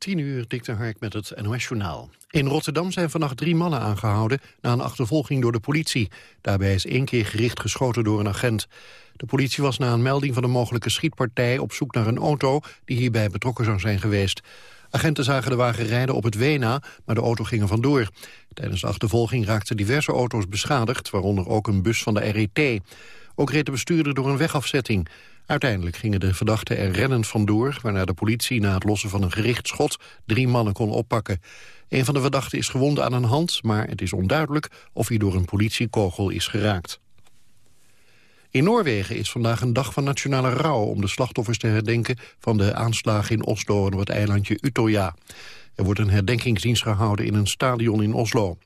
10 uur, Dikte Hark met het NOS-journaal. In Rotterdam zijn vannacht drie mannen aangehouden... na een achtervolging door de politie. Daarbij is één keer gericht geschoten door een agent. De politie was na een melding van een mogelijke schietpartij... op zoek naar een auto die hierbij betrokken zou zijn geweest. Agenten zagen de wagen rijden op het Wena, maar de auto ging er vandoor. Tijdens de achtervolging raakten diverse auto's beschadigd... waaronder ook een bus van de RET. Ook reed de bestuurder door een wegafzetting. Uiteindelijk gingen de verdachten er rennend vandoor... waarna de politie na het lossen van een gericht schot drie mannen kon oppakken. Een van de verdachten is gewond aan een hand... maar het is onduidelijk of hij door een politiekogel is geraakt. In Noorwegen is vandaag een dag van nationale rouw... om de slachtoffers te herdenken van de aanslagen in Oslo en op het eilandje Utøya. Er wordt een herdenkingsdienst gehouden in een stadion in Oslo.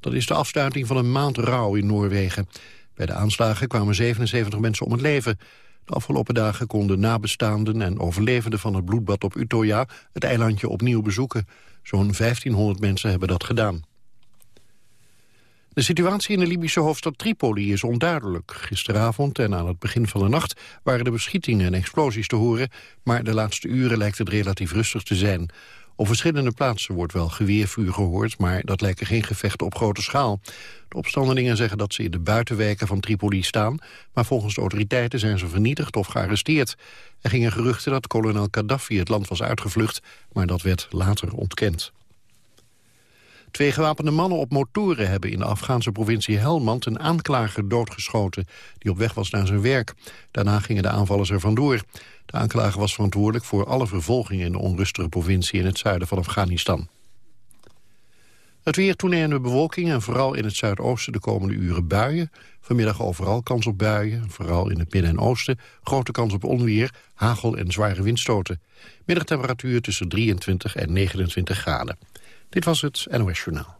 Dat is de afsluiting van een maand rouw in Noorwegen. Bij de aanslagen kwamen 77 mensen om het leven. De afgelopen dagen konden nabestaanden en overlevenden van het bloedbad op Utøya het eilandje opnieuw bezoeken. Zo'n 1500 mensen hebben dat gedaan. De situatie in de Libische hoofdstad Tripoli is onduidelijk. Gisteravond en aan het begin van de nacht waren de beschietingen en explosies te horen... maar de laatste uren lijkt het relatief rustig te zijn. Op verschillende plaatsen wordt wel geweervuur gehoord... maar dat lijken geen gevechten op grote schaal. De opstandelingen zeggen dat ze in de buitenwijken van Tripoli staan... maar volgens de autoriteiten zijn ze vernietigd of gearresteerd. Er gingen geruchten dat kolonel Gaddafi het land was uitgevlucht... maar dat werd later ontkend. Twee gewapende mannen op motoren hebben in de Afghaanse provincie Helmand een aanklager doodgeschoten die op weg was naar zijn werk. Daarna gingen de aanvallers er vandoor. De aanklager was verantwoordelijk voor alle vervolgingen in de onrustige provincie in het zuiden van Afghanistan. Het weer toenemende bewolking en vooral in het zuidoosten de komende uren buien. Vanmiddag overal kans op buien, vooral in het midden en oosten. Grote kans op onweer, hagel en zware windstoten. Middagtemperatuur tussen 23 en 29 graden. Dit was het NOS Journaal.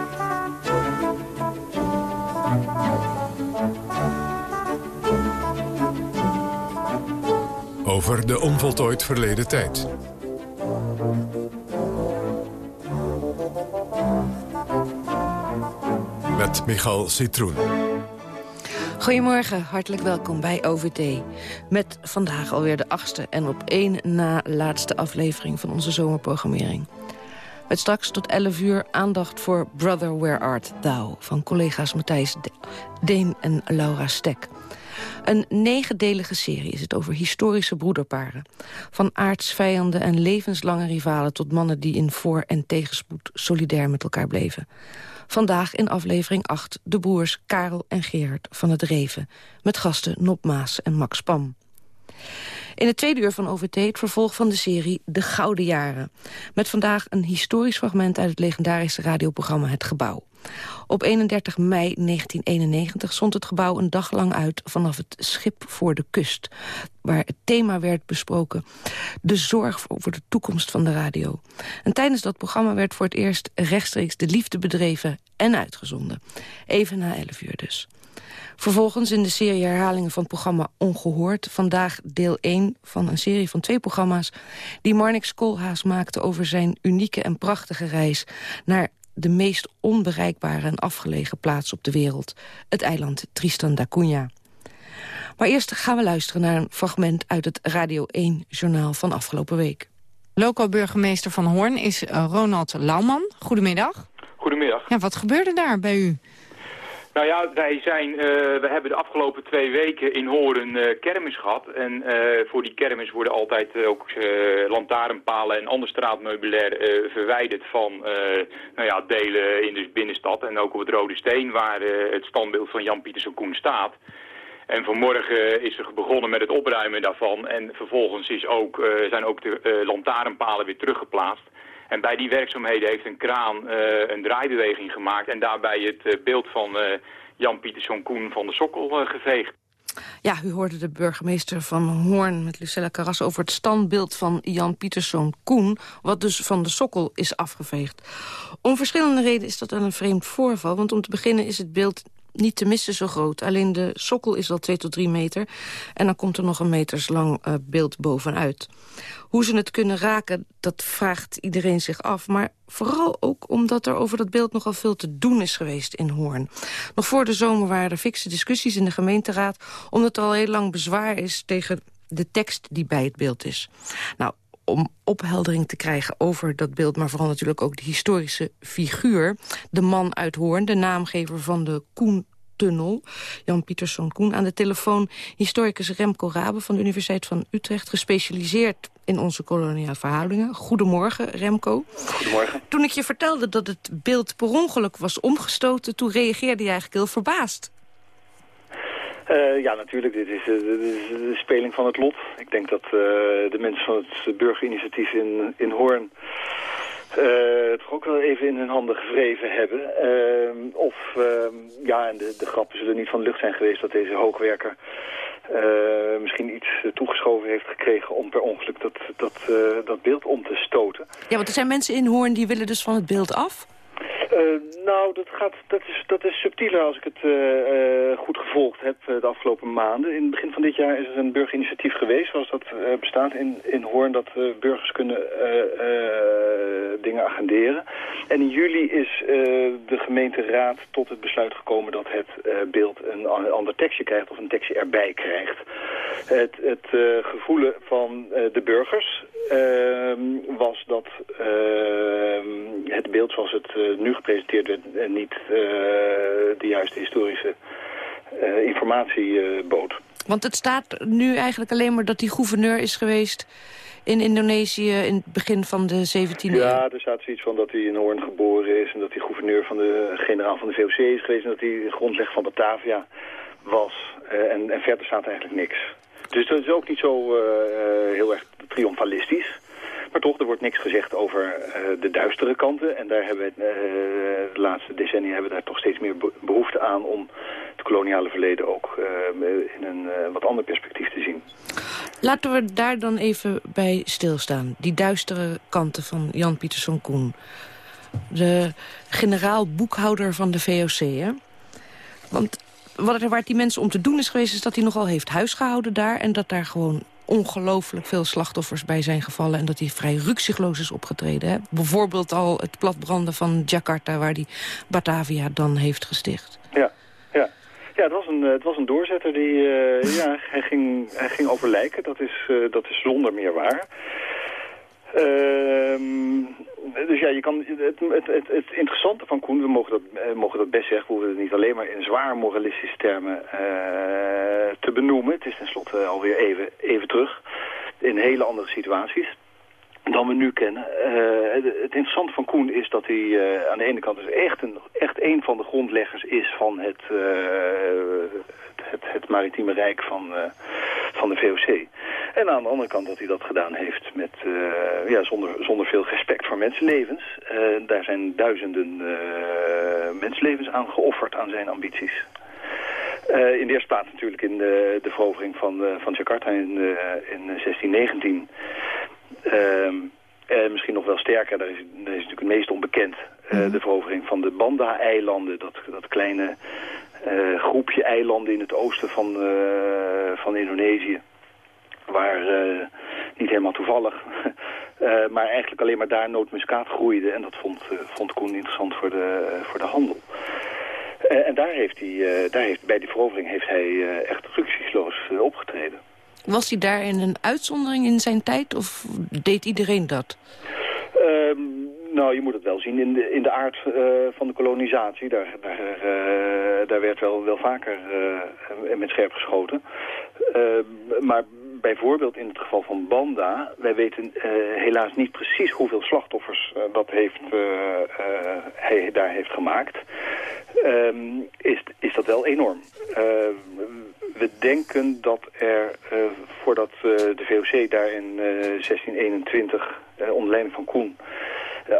Over de onvoltooid verleden tijd. Met Michal Citroen. Goedemorgen, hartelijk welkom bij OVT. Met vandaag alweer de achtste en op één na laatste aflevering van onze zomerprogrammering. Met straks tot 11 uur aandacht voor Brother Where Art Thou... van collega's Matthijs Deen en Laura Stek. Een negendelige serie is het over historische broederparen. Van aardsvijanden en levenslange rivalen... tot mannen die in voor- en tegenspoed solidair met elkaar bleven. Vandaag in aflevering 8 de broers Karel en Gerard van het Reven... met gasten Nop Maas en Max Pam. In het tweede uur van OVT het vervolg van de serie De Gouden Jaren. Met vandaag een historisch fragment uit het legendarische radioprogramma Het Gebouw. Op 31 mei 1991 stond het gebouw een dag lang uit vanaf het schip voor de kust. Waar het thema werd besproken, de zorg voor de toekomst van de radio. En tijdens dat programma werd voor het eerst rechtstreeks de liefde bedreven en uitgezonden. Even na 11 uur dus. Vervolgens in de serie herhalingen van het programma Ongehoord... vandaag deel 1 van een serie van twee programma's... die Marnix Koolhaas maakte over zijn unieke en prachtige reis... naar de meest onbereikbare en afgelegen plaats op de wereld. Het eiland Tristan da Cunha. Maar eerst gaan we luisteren naar een fragment uit het Radio 1-journaal van afgelopen week. Lokaal burgemeester van Hoorn is eh, Ronald Lauwman. Goedemiddag. Goedemiddag. Ja, wat gebeurde daar bij u? Nou ja, wij zijn, uh, we hebben de afgelopen twee weken in Horen uh, kermis gehad. En uh, voor die kermis worden altijd ook lantaarnpalen en ander straatmeubilair verwijderd van nou ja, delen in de binnenstad. En ook op het Rode Steen waar het standbeeld van Jan Pietersen Koen staat. En vanmorgen is er begonnen met het opruimen daarvan. En vervolgens is ook, zijn ook de lantaarnpalen weer teruggeplaatst. En bij die werkzaamheden heeft een kraan uh, een draaibeweging gemaakt... en daarbij het uh, beeld van uh, Jan Pieterszoon Koen van de Sokkel geveegd. Ja, u hoorde de burgemeester van Hoorn met Lucella Carras... over het standbeeld van Jan Pieterszoon Koen... wat dus van de sokkel is afgeveegd. Om verschillende redenen is dat een vreemd voorval... want om te beginnen is het beeld niet te missen zo groot. Alleen de sokkel is al 2 tot 3 meter. En dan komt er nog een meterslang uh, beeld bovenuit. Hoe ze het kunnen raken, dat vraagt iedereen zich af. Maar vooral ook omdat er over dat beeld nogal veel te doen is geweest in Hoorn. Nog voor de zomer waren er fikse discussies in de gemeenteraad... omdat er al heel lang bezwaar is tegen de tekst die bij het beeld is. Nou, om opheldering te krijgen over dat beeld... maar vooral natuurlijk ook de historische figuur. De man uit Hoorn, de naamgever van de Koentunnel. Jan Pieterszoon Koen aan de telefoon. Historicus Remco Rabe van de Universiteit van Utrecht. Gespecialiseerd in onze koloniale verhoudingen. Goedemorgen, Remco. Goedemorgen. Toen ik je vertelde dat het beeld per ongeluk was omgestoten... toen reageerde je eigenlijk heel verbaasd. Uh, ja, natuurlijk. Dit is, uh, dit is, de speling van het lot. Ik denk dat uh, de mensen van het burgerinitiatief in, in Hoorn... het toch ook wel even in hun handen gevreven hebben. of, ehm, ja, en de, de grappen zullen niet van de lucht zijn geweest... dat deze hoogwerker misschien iets toegeschoven heeft gekregen... om per ongeluk dat, dat, dat beeld om te stoten. Ja, want er zijn mensen in Hoorn die willen dus van het beeld af... Uh, nou, dat, gaat, dat, is, dat is subtieler als ik het uh, uh, goed gevolgd heb de afgelopen maanden. In het begin van dit jaar is er een burgerinitiatief geweest, zoals dat bestaat in, in Hoorn, dat burgers kunnen dingen agenderen. En in juli is de gemeenteraad tot het besluit gekomen dat het beeld een ander tekstje krijgt of een tekstje erbij krijgt. Het, het van de burgers ehm, was dat ehm, het beeld zoals het nu gepresenteerd werd en niet uh, de juiste historische uh, informatie uh, bood. Want het staat nu eigenlijk alleen maar dat die gouverneur is geweest in Indonesië in het begin van de 17e eeuw. Ja, er staat zoiets van dat hij in Hoorn geboren is en dat hij gouverneur van de generaal van de VOC is geweest en dat hij grondlegger van Batavia was. en, en verder staat eigenlijk niks. Dus dat is ook niet zo heel erg triomfalistisch. Maar toch, er wordt niks gezegd over uh, de duistere kanten. En daar hebben we uh, de laatste decennia hebben daar toch steeds meer behoefte aan... om het koloniale verleden ook uh, in een wat ander perspectief te zien. Laten we daar dan even bij stilstaan. Die duistere kanten van Jan Pieterszoon Koen. De generaal-boekhouder van de VOC, hè? Want wat er, waar die mensen om te doen is geweest... is dat hij nogal heeft huisgehouden daar... en dat daar gewoon ongelooflijk veel slachtoffers bij zijn gevallen... en dat hij vrij rukzichtloos is opgetreden. Hè? Bijvoorbeeld al het platbranden van Jakarta... waar hij Batavia dan heeft gesticht. Ja, ja. Ja, het was een, het was een doorzetter die... Uh, ja, hij ging, hij ging over lijken. Dat is, uh, dat is zonder meer waar. Ehm dus ja, je kan, het, het, het, het, interessante van Koen, we mogen dat, uh, mogen dat best zeggen, we hoeven het niet alleen maar in zwaar moralistische termen uh, te benoemen. Het is tenslotte alweer even, even terug in hele andere situaties dan we nu kennen. Uh, het, interessante van Koen is dat hij uh, aan de ene kant dus echt een, echt van de grondleggers is van het, uh, het, het, maritieme rijk van, van de VOC. En aan de andere kant dat hij dat gedaan heeft met, ja, zonder, zonder veel respect voor mensenlevens. daar zijn duizenden mensenlevens aan geofferd aan zijn ambities. in de eerste plaats natuurlijk in de, de verovering van, van Jakarta in, in 1619... Um, uh, misschien nog wel sterker, daar is, daar is natuurlijk het meest onbekend. Uh, mm -hmm. De verovering van de Banda-eilanden, dat, dat kleine uh, groepje eilanden in het oosten van, van Indonesië. Waar niet helemaal toevallig, maar eigenlijk alleen maar daar nootmuskaat groeide. En dat vond, vond Koen interessant voor de, voor de handel. en daar heeft hij, daar heeft, bij die verovering heeft hij echt rücksichtsloos opgetreden. Was hij daarin een uitzondering in zijn tijd of deed iedereen dat? Um, nou, je moet het wel zien in de, in de aard uh, van de kolonisatie. Daar, daar, uh, daar werd wel, wel vaker uh, met scherp geschoten. Ehm, maar bijvoorbeeld in het geval van Banda... wij weten helaas niet precies hoeveel slachtoffers dat heeft, hij daar heeft gemaakt... Um, is, is dat wel enorm we denken dat er, uh, voordat uh, de VOC daar in uh, 1621 onder leiding van Koen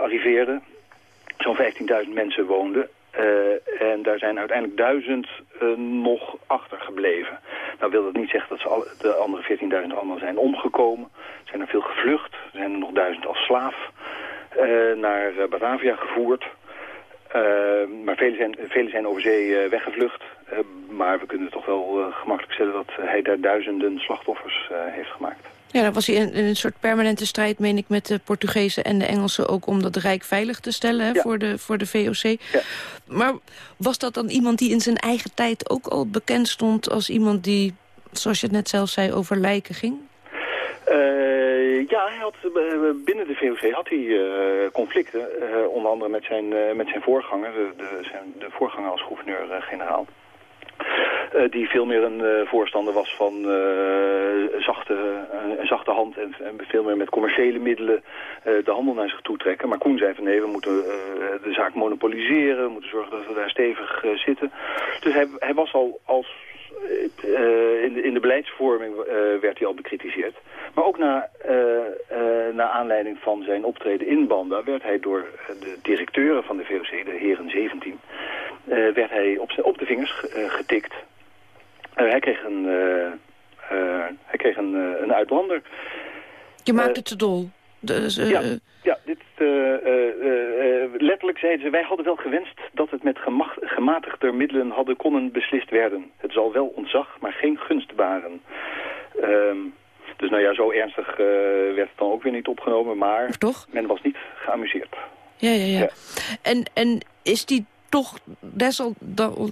arriveerde, zo'n 15.000 mensen woonden. en daar zijn uiteindelijk duizend nog achtergebleven. Nou wil dat niet zeggen dat ze de andere 14.000 allemaal zijn omgekomen. Er zijn er veel gevlucht. Er zijn er nog duizend als slaaf naar Batavia gevoerd. Maar velen zijn, vele zijn over zee weggevlucht. maar we kunnen toch wel gemakkelijk stellen dat hij daar duizenden slachtoffers heeft gemaakt. Ja, dan was hij in, een soort permanente strijd, meen ik, met de Portugezen en de Engelsen... ook om dat Rijk veilig te stellen hè, voor, de, voor de VOC. Ja. Maar was dat dan iemand die in zijn eigen tijd ook al bekend stond... als iemand die, zoals je het net zelf zei, over lijken ging? Uh, ja, hij had, uh, binnen de VOC had hij uh, conflicten. onder andere met zijn, met zijn voorganger, de, de, zijn, de voorganger als gouverneur-generaal. Die veel meer een voorstander was van zachte, een zachte hand en, en, veel meer met commerciële middelen de handel naar zich toe trekken. Maar Koen zei van nee, we moeten de zaak monopoliseren, we moeten zorgen dat we daar stevig zitten. Dus hij, hij was al als in, de, in de beleidsvorming werd hij al bekritiseerd. Maar ook na, na aanleiding van zijn optreden in Banda werd hij door de directeuren van de VOC, de heren 17, werd hij op, op de vingers getikt. Hij kreeg een, hij kreeg een, een uitbrander. Je maakt het te dol. Dus, ja, letterlijk zeiden ze... wij hadden wel gewenst dat het met gematigder middelen hadden konnen beslist werden. Het zal wel ontzag, maar geen gunst baren. Ehm, dus nou ja, zo ernstig werd het dan ook weer niet opgenomen. Maar Toch? men was niet geamuseerd. Ja, ja, ja. ja. En, en is die toch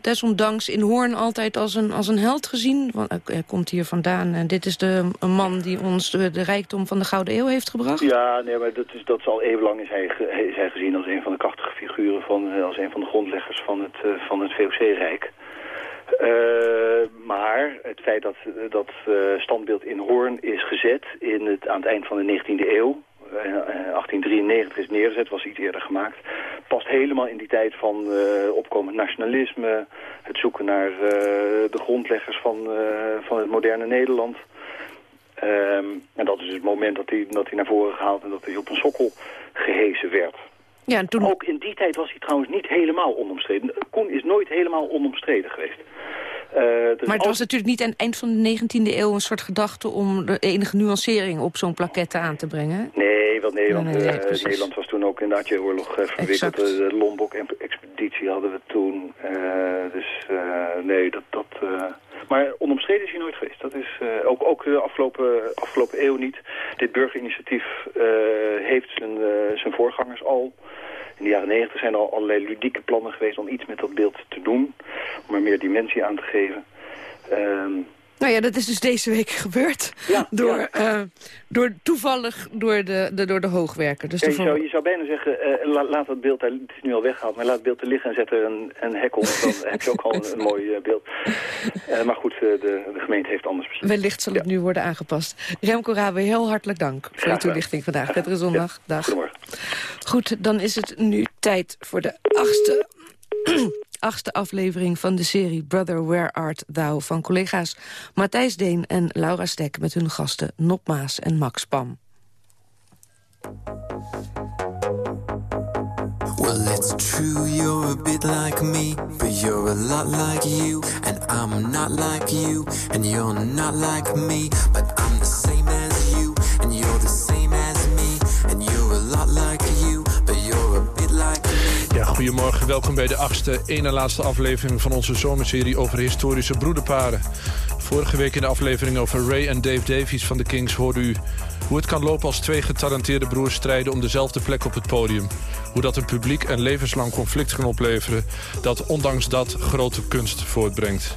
desondanks in Hoorn altijd als een, als een held gezien. Want hij komt hier vandaan en dit is de, een man die ons de, rijkdom van de Gouden Eeuw heeft gebracht. Ja, nee, maar dat is, dat is al eeuwenlang is hij, is gezien als een van de krachtige figuren, van, eh, als een van de grondleggers van het, uh, van het VOC-rijk. Maar het feit dat dat standbeeld in Hoorn is gezet in het, aan het eind van de 19e eeuw... 1893 is neergezet, was iets eerder gemaakt. Past helemaal in die tijd van uh, opkomend nationalisme, het zoeken naar uh, de grondleggers van, uh, van het moderne Nederland. Um, en dat is het moment dat hij, dat hij naar voren gehaald en dat hij op een sokkel gehezen werd. Ja, en toen... Ook in die tijd was hij trouwens niet helemaal onomstreden. Koen is nooit helemaal onomstreden geweest. Uh, maar het was natuurlijk niet aan het eind van de 19e eeuw een soort gedachte om de enige nuancering op zo'n plaquette aan te brengen? Nee, want Nederland, nee, nee, nee, uh, Nederland was toen ook in de Atje-oorlog uh, verwikkeld. De Lombok-expeditie hadden we toen. dus nee, dat... dat maar onomstreden is hij nooit geweest. Dat is ook, ook de afgelopen, afgelopen eeuw niet. Dit burgerinitiatief heeft zijn, zijn voorgangers al in de jaren negentig zijn er al allerlei ludieke plannen geweest om iets met dat beeld te doen. Om er meer dimensie aan te geven. Um, nou ja, dat is dus deze week gebeurd. Ja, door, ja. Uh, door toevallig door de, de, door de hoogwerker. Dus ja, je, zou, je zou bijna zeggen, uh, la, laat het beeld, het is nu al weggehaald, maar laat het beeld er liggen en zet er een, een hek om. Dan heb je ook al een, een mooi uh, beeld. maar goed, de, de gemeente heeft anders beslist. Wellicht zal het nu worden aangepast. Remco Rabe, heel hartelijk dank voor de toelichting vandaag. Prettige zondag. Dag. Goedemorgen. Goed, dan is het nu tijd voor de achtste achtste aflevering van de serie Brother Where Art Thou... van collega's Matthijs Deen en Laura Stek... met hun gasten Nop Maas en Max Pam. Well, it's true, you're a bit like me, but you're a lot like you, and I'm not like you, and you're not like me, but I'm the same as goedemorgen, welkom bij de achtste, ene laatste aflevering van onze zomerserie over historische broederparen. Vorige week in de aflevering over Ray en Dave Davies van de Kings hoorde u hoe het kan lopen als twee getalenteerde broers strijden om dezelfde plek op het podium. Hoe dat een publiek een levenslang conflict kan opleveren dat ondanks dat grote kunst voortbrengt.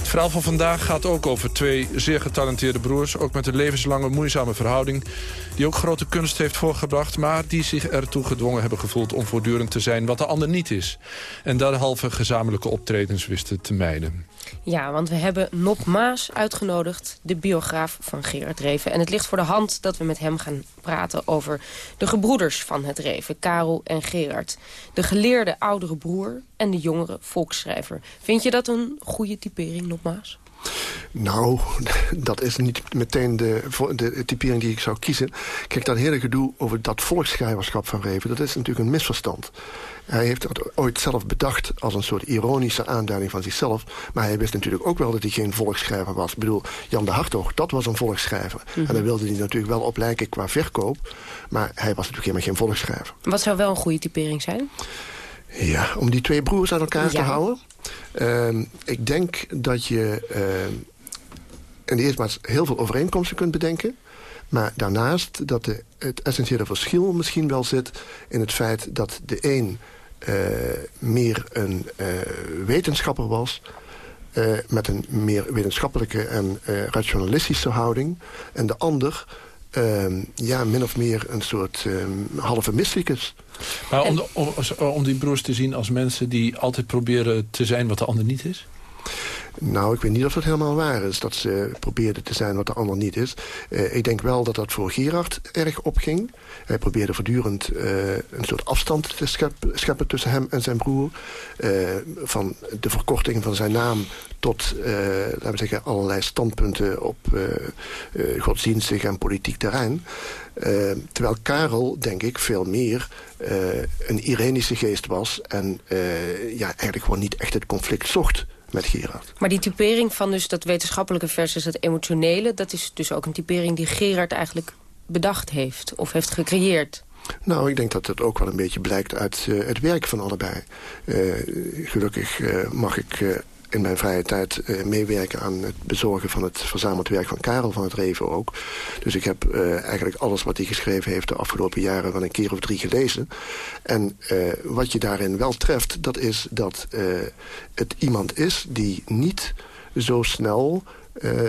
Het verhaal van vandaag gaat ook over twee zeer getalenteerde broers... ook met een levenslange moeizame verhouding... die ook grote kunst heeft voorgebracht... maar die zich ertoe gedwongen hebben gevoeld om voortdurend te zijn... wat de ander niet is. En derhalve gezamenlijke optredens wisten te mijden. Ja, want we hebben Nop Maas uitgenodigd, de biograaf van Gerard Reven. En het ligt voor de hand dat we met hem gaan praten over de gebroeders van het Reven, Karel en Gerard. De geleerde oudere broer en de jongere volksschrijver. Vind je dat een goede typering, Nop Maas? Nou, dat is niet meteen de, de typering die ik zou kiezen. Kijk, dat hele gedoe over dat volksschrijverschap van Reven... dat is natuurlijk een misverstand. Hij heeft dat ooit zelf bedacht als een soort ironische aanduiding van zichzelf. Maar hij wist natuurlijk ook wel dat hij geen volksschrijver was. Ik bedoel, Jan de Hartog, dat was een volksschrijver. En daar wilde hij natuurlijk wel op lijken qua verkoop. Maar hij was natuurlijk helemaal geen volksschrijver. Wat zou wel een goede typering zijn? Ja, om die twee broers aan elkaar te houden. Ehm, ik denk dat je uh, in de eerste plaats heel veel overeenkomsten kunt bedenken. Maar daarnaast dat de, het essentiële verschil misschien wel zit... in het feit dat de een uh, meer een uh, wetenschapper was... Uh, met een meer wetenschappelijke en rationalistische houding. En de ander ehm, ja, min of meer een soort halve mysticus. Maar om, de, om, om die broers te zien als mensen die altijd proberen te zijn wat de ander niet is? Nou, ik weet niet of dat helemaal waar is. Dat ze probeerde te zijn wat de ander niet is. Uh, ik denk wel dat dat voor Gerard erg opging. Hij probeerde voortdurend uh, een soort afstand te scheppen, scheppen, tussen hem en zijn broer. Uh, van de verkorting van zijn naam tot, laten we zeggen, allerlei standpunten op godsdienstig en politiek terrein. terwijl Karel, denk ik, veel meer een irenische geest was. En ja, eigenlijk gewoon niet echt het conflict zocht met Gerard. Maar die typering van dus dat wetenschappelijke versus het emotionele... dat is dus ook een typering die Gerard eigenlijk bedacht heeft of heeft gecreëerd. Nou, ik denk dat het ook wel een beetje blijkt uit uh, het werk van allebei. Uh, gelukkig uh, mag ik in mijn vrije tijd uh, meewerken aan het bezorgen van het verzameld werk van Karel van het Reven ook. Dus ik heb uh, eigenlijk alles wat hij geschreven heeft de afgelopen jaren wel een keer of drie gelezen. En uh, wat je daarin wel treft, dat is dat het iemand is die niet zo snel uh,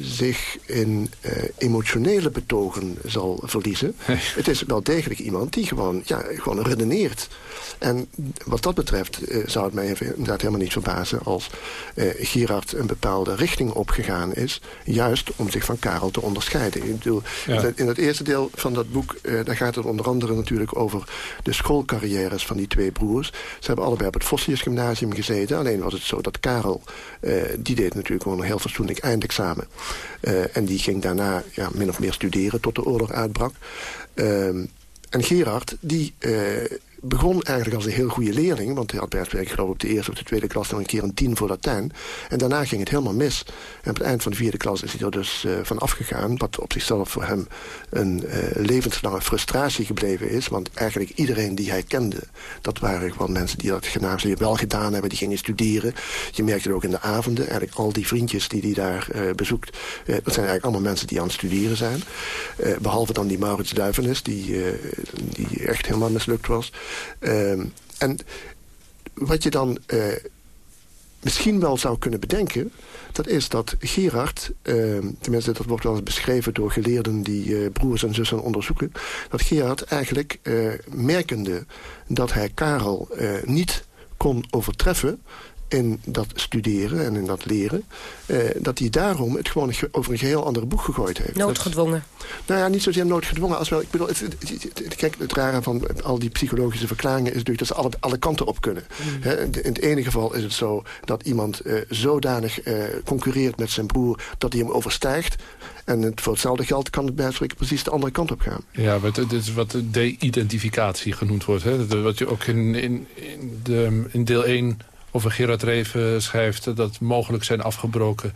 zich in uh, emotionele betogen zal verliezen. Het is wel degelijk iemand die gewoon, ja, gewoon redeneert. En wat dat betreft uh, zou het mij inderdaad helemaal niet verbazen... als Gerard een bepaalde richting opgegaan is... juist om zich van Karel te onderscheiden. Ik bedoel, ja. In het eerste deel van dat boek... daar gaat het onder andere natuurlijk over de schoolcarrières van die twee broers. Ze hebben allebei op het Vossius Gymnasium gezeten. Alleen was het zo dat Karel, die deed natuurlijk gewoon een heel fatsoenlijk eindexamen. Uh, en die ging daarna ja, min of meer studeren tot de oorlog uitbrak. Uh, en Gerard, die uh, begon eigenlijk als een heel goede leerling... want hij had bij het geloof op de eerste of de tweede klas... nog een keer een tien voor Latijn. En daarna ging het helemaal mis. En op het eind van de vierde klas is hij er dus uh, van afgegaan... wat op zichzelf voor hem een uh, levenslange frustratie gebleven is. Want eigenlijk iedereen die hij kende... dat waren gewoon mensen die dat gymnasium wel gedaan hebben... die gingen studeren. Je merkt het ook in de avonden. Eigenlijk al die vriendjes die hij daar uh, bezoekt... dat zijn eigenlijk allemaal mensen die aan het studeren zijn. behalve dan die Maurits Duivenis... die, die echt helemaal mislukt was... Uh, en wat je dan uh, misschien wel zou kunnen bedenken... dat is dat Gerard, uh, tenminste dat wordt wel eens beschreven door geleerden... die uh, broers en zussen onderzoeken... dat Gerard eigenlijk uh, merkende dat hij Karel niet kon overtreffen in dat studeren en in dat leren... Uh, dat hij daarom het gewoon over een geheel ander boek gegooid heeft. Noodgedwongen? nou ja, niet zozeer noodgedwongen als wel... Ik bedoel, het, het, kijk, het rare van al die psychologische verklaringen... is natuurlijk dat ze alle, alle kanten op kunnen. Mm. He, in het ene geval is het zo dat iemand uh, zodanig uh, concurreert met zijn broer... dat hij hem overstijgt. En het, voor hetzelfde geld kan het bij spreken precies de andere kant op gaan. Ja, maar dit is wat de-identificatie genoemd wordt. Hè? Wat je ook in, in, in, de, in deel 1 over Gerard Reven schrijft... dat mogelijk zijn afgebroken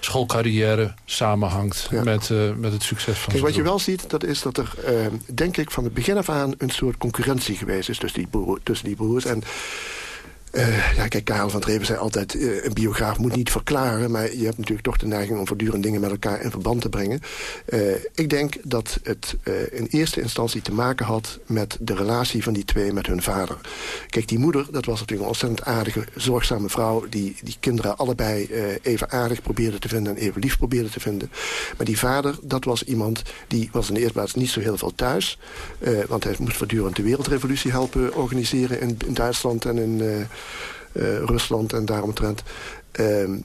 schoolcarrière samenhangt met, uh, met het succes van Kijk, Wat je wel ziet, dat is dat er, uh, denk ik, van het begin af aan... een soort concurrentie geweest is tussen die, broer, tussen die broers. En uh, ja, kijk, Karel van Treven zei altijd... Uh, een biograaf moet niet verklaren... maar je hebt natuurlijk toch de neiging om voortdurend dingen met elkaar in verband te brengen. Uh, ik denk dat het in eerste instantie te maken had... met de relatie van die twee met hun vader. Kijk, die moeder, dat was natuurlijk een ontzettend aardige, zorgzame vrouw... die die kinderen allebei even aardig probeerde te vinden... en even lief probeerde te vinden. Maar die vader, dat was iemand... die was in de eerste plaats niet zo heel veel thuis. want hij moest voortdurend de wereldrevolutie helpen organiseren... in, in Duitsland en in... Uh, Rusland en daaromtrent. Um,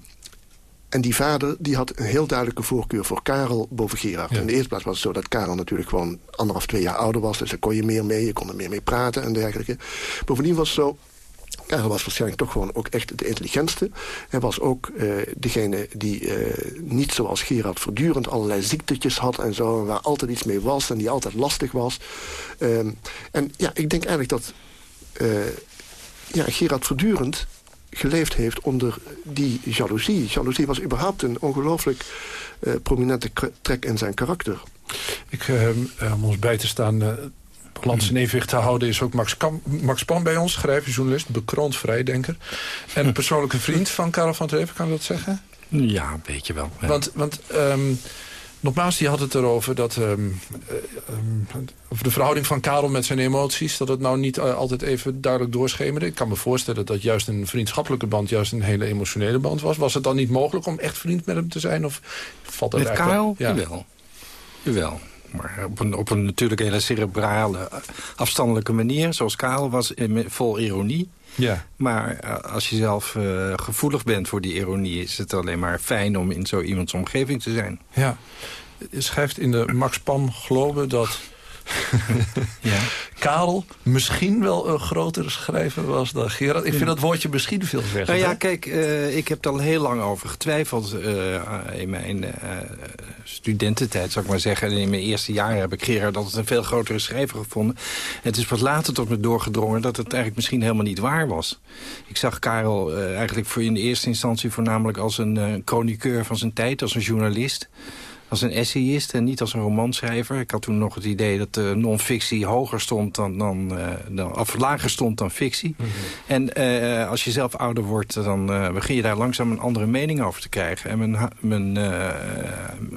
en die vader die had een heel duidelijke voorkeur voor Karel boven Gerard. Ja. In de eerste plaats was het zo dat Karel natuurlijk gewoon anderhalf, twee jaar ouder was. Dus daar kon je meer mee, je kon er meer mee praten en dergelijke. Bovendien was het zo Karel was waarschijnlijk toch gewoon ook echt de intelligentste. Hij was ook uh, degene die uh, niet zoals Gerard voortdurend allerlei ziektetjes had en zo. Waar altijd iets mee was en die altijd lastig was. Um, en ja, ik denk eigenlijk dat uh, ja, Gerard voortdurend geleefd heeft onder die jaloezie. Jaloezie was überhaupt een ongelooflijk prominente trek in zijn karakter. Ik, om ons bij te staan, balans in evenwicht te houden... is ook Max, Kam, Max Pan bij ons, schrijver, journalist, bekroond vrijdenker. En een persoonlijke vriend van Karel van Treven, kan je dat zeggen? Ja, een beetje wel. Ja. Want, want um, nogmaals, die had het erover dat... Um, um, over de verhouding van Karel met zijn emoties... dat het nou niet uh, altijd even duidelijk doorschemerde. Ik kan me voorstellen dat juist een vriendschappelijke band... juist een hele emotionele band was. Was het dan niet mogelijk om echt vriend met hem te zijn? Of valt dat met Karel? Ja. Jawel. Jawel. Maar op een, op een natuurlijk hele cerebrale, afstandelijke manier. Zoals Karel was, vol ironie. Ja. Maar als je zelf uh, gevoelig bent voor die ironie... is het alleen maar fijn om in zo iemands omgeving te zijn. Ja. Je schrijft in de Max Pam Globe dat ja. Karel misschien wel een grotere schrijver was dan Gerard. Ik vind dat woordje misschien veel zeggen. Nou ja, kijk, uh, ik heb er al heel lang over getwijfeld uh, in mijn uh, studententijd, zou ik maar zeggen. En in mijn eerste jaren heb ik Gerard altijd een veel grotere schrijver gevonden. Het is pas later tot me doorgedrongen dat het eigenlijk misschien helemaal niet waar was. Ik zag Karel eigenlijk voor in de eerste instantie voornamelijk als een chroniqueur van zijn tijd, als een journalist als een essayist en niet als een romanschrijver. Ik had toen nog het idee dat de non-fictie hoger stond dan, dan, uh, dan, of lager stond dan fictie. Mm -hmm. En uh, als je zelf ouder wordt, dan uh, begin je daar langzaam een andere mening over te krijgen. En mijn, mijn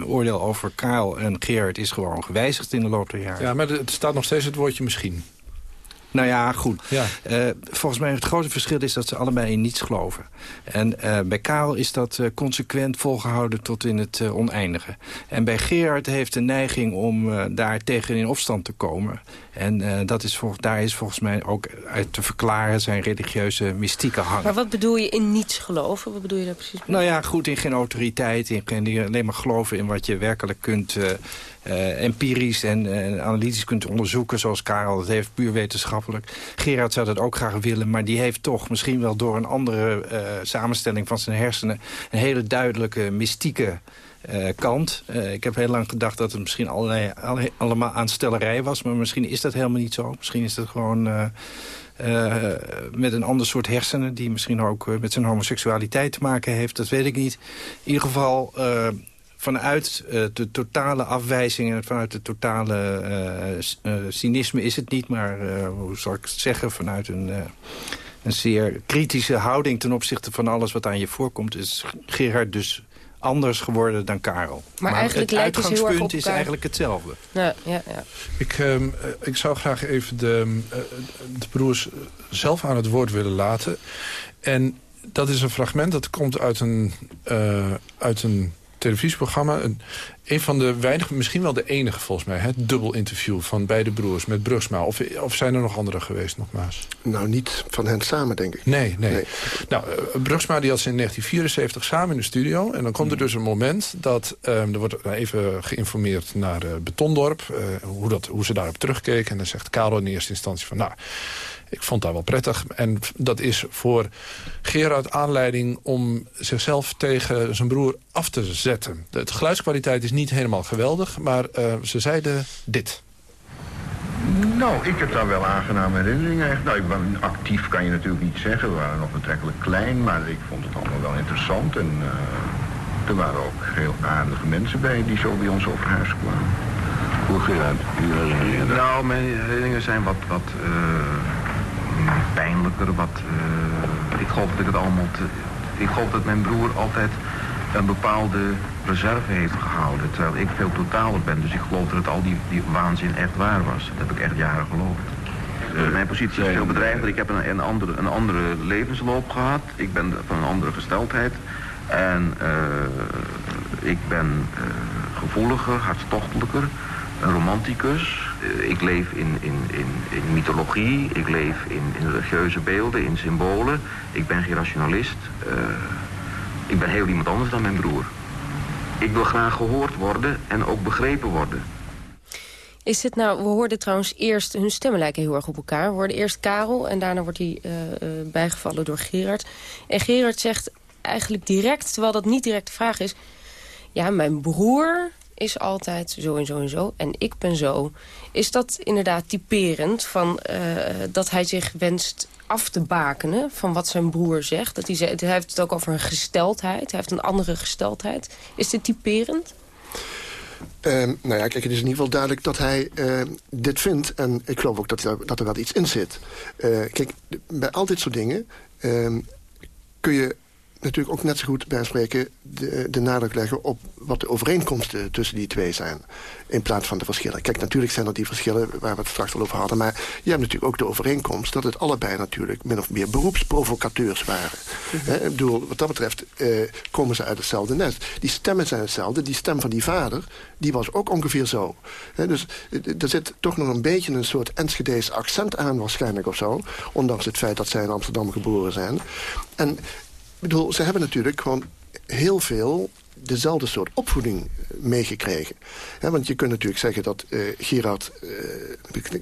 oordeel over Karel en Gerard is gewoon gewijzigd in de loop der jaren. Ja, maar het staat nog steeds het woordje misschien. Nou ja, goed. Ja. Uh, volgens mij het grote verschil is dat ze allebei in niets geloven. En uh, bij Karel is dat uh, consequent volgehouden tot in het oneindige. En bij Gerard heeft de neiging om daar tegen in opstand te komen. En dat is vol, daar is volgens mij ook uit te verklaren zijn religieuze mystieke hang. Maar wat bedoel je in niets geloven? Wat bedoel je daar precies mee? Nou ja, goed, in geen autoriteit. In geen, alleen maar geloven in wat je werkelijk kunt uh, empirisch en uh, analytisch kunt onderzoeken... zoals Karel dat heeft, puur wetenschappelijk. Gerard zou dat ook graag willen, maar die heeft toch... misschien wel door een andere uh, samenstelling van zijn hersenen... een hele duidelijke, mystieke uh, kant. Uh, ik heb heel lang gedacht dat het misschien allerlei, alle, allemaal aanstellerij was. Maar misschien is dat helemaal niet zo. Misschien is dat gewoon uh, met een ander soort hersenen... die misschien ook met zijn homoseksualiteit te maken heeft. Dat weet ik niet. In ieder geval vanuit de totale afwijzingen, vanuit de totale cynisme is het niet, maar hoe zal ik het zeggen, vanuit een, een zeer kritische houding ten opzichte van alles wat aan je voorkomt, is Gerard dus anders geworden dan Karel. Maar, maar eigenlijk het uitgangspunt is eigenlijk hetzelfde. Ja, ja, ja. Ik, um, ik zou graag even de, de broers zelf aan het woord willen laten. En dat is een fragment dat komt uit een, uit een televisieprogramma. Een, een van de weinige, misschien wel de enige volgens mij... het dubbel interview van beide broers met Brugsma. Of, of zijn er nog andere geweest nogmaals? Nou, niet van hen samen, denk ik. Nee, nee. nee. Nou, uh, Brugsma die had ze in 1974 samen in de studio. En dan komt er hmm. dus een moment dat... Um, er wordt even geïnformeerd naar uh, Betondorp... Uh, hoe, dat, hoe ze daarop terugkeken. En dan zegt Karel in eerste instantie van... nou, ik vond dat wel prettig. En dat is voor Gerard aanleiding om zichzelf tegen zijn broer af te zetten. De geluidskwaliteit is niet helemaal geweldig, maar uh, ze zeiden dit. Nou, ik heb daar wel aangename herinneringen. Nou, ik ben actief kan je natuurlijk niet zeggen. We waren nog betrekkelijk klein, maar ik vond het allemaal wel interessant. En uh, er waren ook heel aardige mensen bij die zo bij ons over huis kwamen. Hoe Gerard? Nou, mijn herinneringen zijn wat, wat uh, pijnlijker. Wat, uh, ik geloof dat ik het allemaal... Te, ik geloof dat mijn broer altijd een bepaalde reserve heeft gehouden. Terwijl ik veel totaler ben. Dus ik geloof dat het al die, die waanzin echt waar was. Dat heb ik echt jaren geloofd. Uh, mijn positie is veel bedrijver. Ik heb een, een, andere, een andere levensloop gehad. Ik ben van een andere gesteldheid. En uh, ik ben gevoeliger, hartstochtelijker, een romanticus. Uh, ik leef in, in, in, in mythologie, ik leef in, in religieuze beelden, in symbolen. Ik ben geen rationalist. ik ben heel iemand anders dan mijn broer. Ik wil graag gehoord worden en ook begrepen worden. Is het nou, we hoorden trouwens eerst, hun stemmen lijken heel erg op elkaar. We hoorden eerst Karel en daarna wordt hij uh, bijgevallen door Gerard. En Gerard zegt eigenlijk direct, terwijl dat niet direct de vraag is... ja, mijn broer is altijd zo en zo en zo en ik ben zo. Is dat inderdaad typerend van uh, dat hij zich wenst af te bakenen van wat zijn broer zegt? Dat hij, zegt, hij heeft het ook over een gesteldheid, hij heeft een andere gesteldheid. Is dit typerend? Uh, nou ja, kijk, het is in ieder geval duidelijk dat hij uh, dit vindt. En ik geloof ook dat er, dat er wel iets in zit. Uh, kijk, bij al dit soort dingen ehm, kun je natuurlijk ook net zo goed bij spreken de, de nadruk leggen op wat de overeenkomsten tussen die twee zijn. In plaats van de verschillen. Kijk, natuurlijk zijn er die verschillen waar we het straks al over hadden. Maar je hebt natuurlijk ook de overeenkomst dat het allebei natuurlijk min of meer beroepsprovocateurs waren. Mm ik bedoel, wat dat betreft eh, komen ze uit hetzelfde nest. Die stemmen zijn hetzelfde. Die stem van die vader, die was ook ongeveer zo. dus er zit toch nog een beetje een soort Enschedees accent aan waarschijnlijk of zo. Ondanks het feit dat zij in Amsterdam geboren zijn. En bedoel, ze hebben natuurlijk gewoon heel veel dezelfde soort opvoeding meegekregen. want je kunt natuurlijk zeggen dat uh, Gerard... Uh,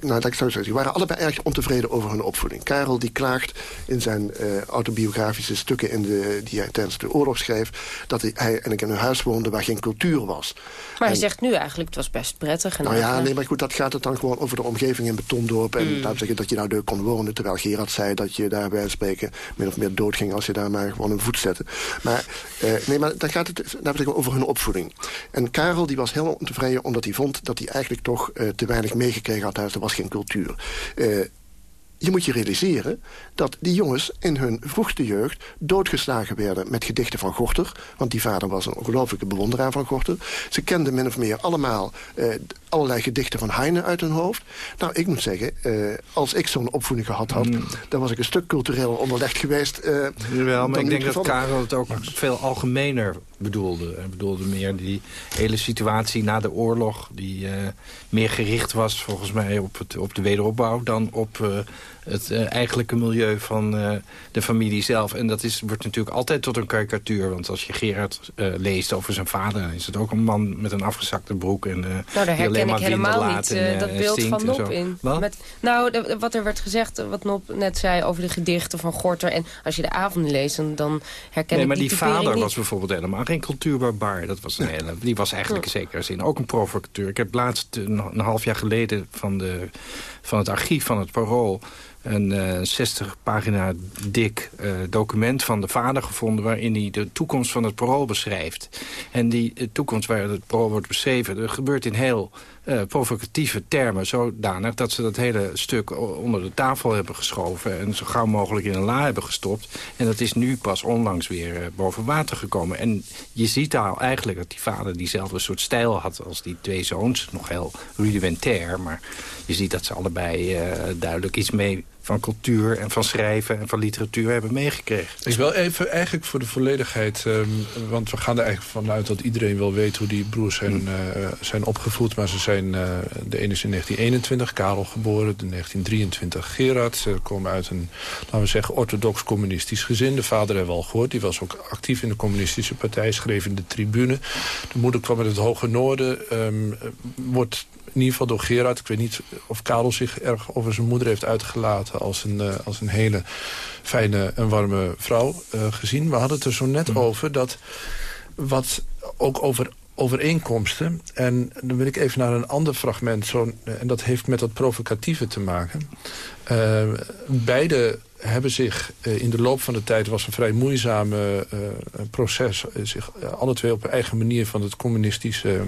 nou, ik zou zeggen, die waren allebei erg ontevreden over hun opvoeding. Karel die klaagt in zijn uh, autobiografische stukken in de, die hij tijdens de oorlog schreef... dat hij, hij en ik in een huis woonde waar geen cultuur was. Maar hij zegt nu eigenlijk, het was best prettig. En nou ja, nee, maar goed, dat gaat het dan gewoon over de omgeving in Betondorp. En mm. zeggen dat je daar leuk kon wonen. Terwijl Gerard zei dat je daar bij spreken min of meer doodging... als je daar maar gewoon een voet zette. Maar, nee, maar dan gaat het over hun opvoeding. En Karel die was heel ontevreden omdat hij vond dat hij eigenlijk toch uh, te weinig meegekregen had. Er was geen cultuur. Je moet je realiseren dat die jongens in hun vroegste jeugd... doodgeslagen werden met gedichten van Gorter. Want die vader was een ongelofelijke bewonderaar van Gorter. Ze kenden min of meer allemaal uh, allerlei gedichten van Heine uit hun hoofd. Nou, ik moet zeggen, uh, als ik zo'n opvoeding gehad had... Mm. dan was ik een stuk cultureel onderlegd geweest. Jawel, maar ik denk dat Karel het ook veel algemener bedoelde. Hij bedoelde meer die hele situatie na de oorlog... die meer gericht was volgens mij op, het, op de wederopbouw... dan op het uh, eigenlijke milieu van uh, de familie zelf. En dat is, wordt natuurlijk altijd tot een karikatuur. Want als je Gerard uh, leest over zijn vader... dan is het ook een man met een afgezakte broek. En, nou, daar herken ik helemaal niet en, dat beeld van Nop in. Met, nou, de, wat er werd gezegd, wat Nop net zei over de gedichten van Gorter... en als je de avonden leest, dan, dan herken nee, ik maar die, die vader was bijvoorbeeld helemaal geen cultuurbarbaar. Dat was een hele, die was eigenlijk in zekere zin ook een provocateur. Ik heb laatst een, een half jaar geleden van, de, van het archief van het Parool een uh, 60 pagina dik uh, document van de vader gevonden... waarin hij de toekomst van het parool beschrijft. En die toekomst waar het parool wordt beschreven... gebeurt in heel uh, provocatieve termen zodanig... dat ze dat hele stuk onder de tafel hebben geschoven... en zo gauw mogelijk in een la hebben gestopt. En dat is nu pas onlangs weer boven water gekomen. En je ziet daar eigenlijk dat die vader diezelfde soort stijl had... als die twee zoons, nog heel rudimentair. Maar je ziet dat ze allebei duidelijk iets mee van cultuur en van schrijven en van literatuur hebben meegekregen. Ik wil even eigenlijk voor de volledigheid... Um, want we gaan er eigenlijk vanuit dat iedereen wel weet hoe die broers zijn, uh, zijn opgevoed. Maar ze zijn, uh, de ene is in 1921, Karel geboren, in 1923 Gerard. Ze komen uit een, laten we zeggen, orthodox communistisch gezin. De vader hebben we al gehoord, die was ook actief in de communistische partij, schreef in de tribune. De moeder kwam uit het Hoge Noorden, um, wordt in ieder geval door Gerard. Ik weet niet of Karel zich erg over zijn moeder heeft uitgelaten... als een, uh, als een hele fijne en warme vrouw uh, gezien. We hadden het er zo net mm. over dat wat ook over overeenkomsten. En dan wil ik even naar een ander fragment. Zo, en dat heeft met dat provocatieve te maken. Uh, beide hebben zich uh, in de loop van de tijd... was een vrij moeizame uh, proces... zich alle twee op eigen manier van het communistische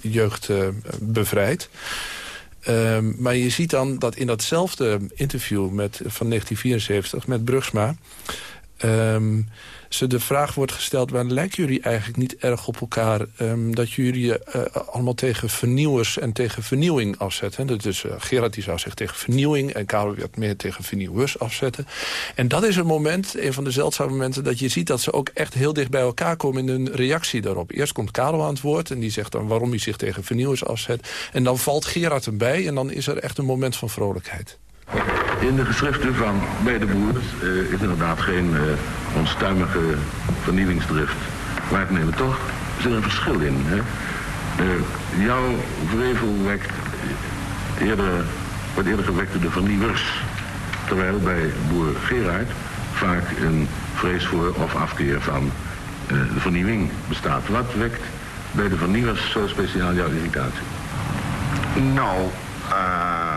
jeugd bevrijd. Um, maar je ziet dan dat in datzelfde interview met, van 1974 met Brugsma... Um, ze de vraag wordt gesteld... waar lijken jullie eigenlijk niet erg op elkaar... Um, dat jullie je uh, allemaal tegen vernieuwers en tegen vernieuwing afzetten. Dat is, uh, Gerard die zou zich tegen vernieuwing... en Karel werd meer tegen vernieuwers afzetten. En dat is een moment, een van de zeldzame momenten... dat je ziet dat ze ook echt heel dicht bij elkaar komen... in hun reactie daarop. Eerst komt Karel aan het woord en die zegt dan waarom hij zich tegen vernieuwers afzet. En dan valt Gerard erbij en dan is er echt een moment van vrolijkheid. In de geschriften van beide broers uh, is inderdaad geen uh, onstuimige vernieuwingsdrift. Maar ik neem toch, er zit een verschil in. Hè? Uh, jouw vrevel wekt Eerder, wordt eerder gewekt de vernieuwers. Terwijl bij boer Gerard vaak een vrees voor of afkeer van de vernieuwing bestaat. Wat wekt bij de vernieuwers zo speciaal jouw irritatie? Nou, uh,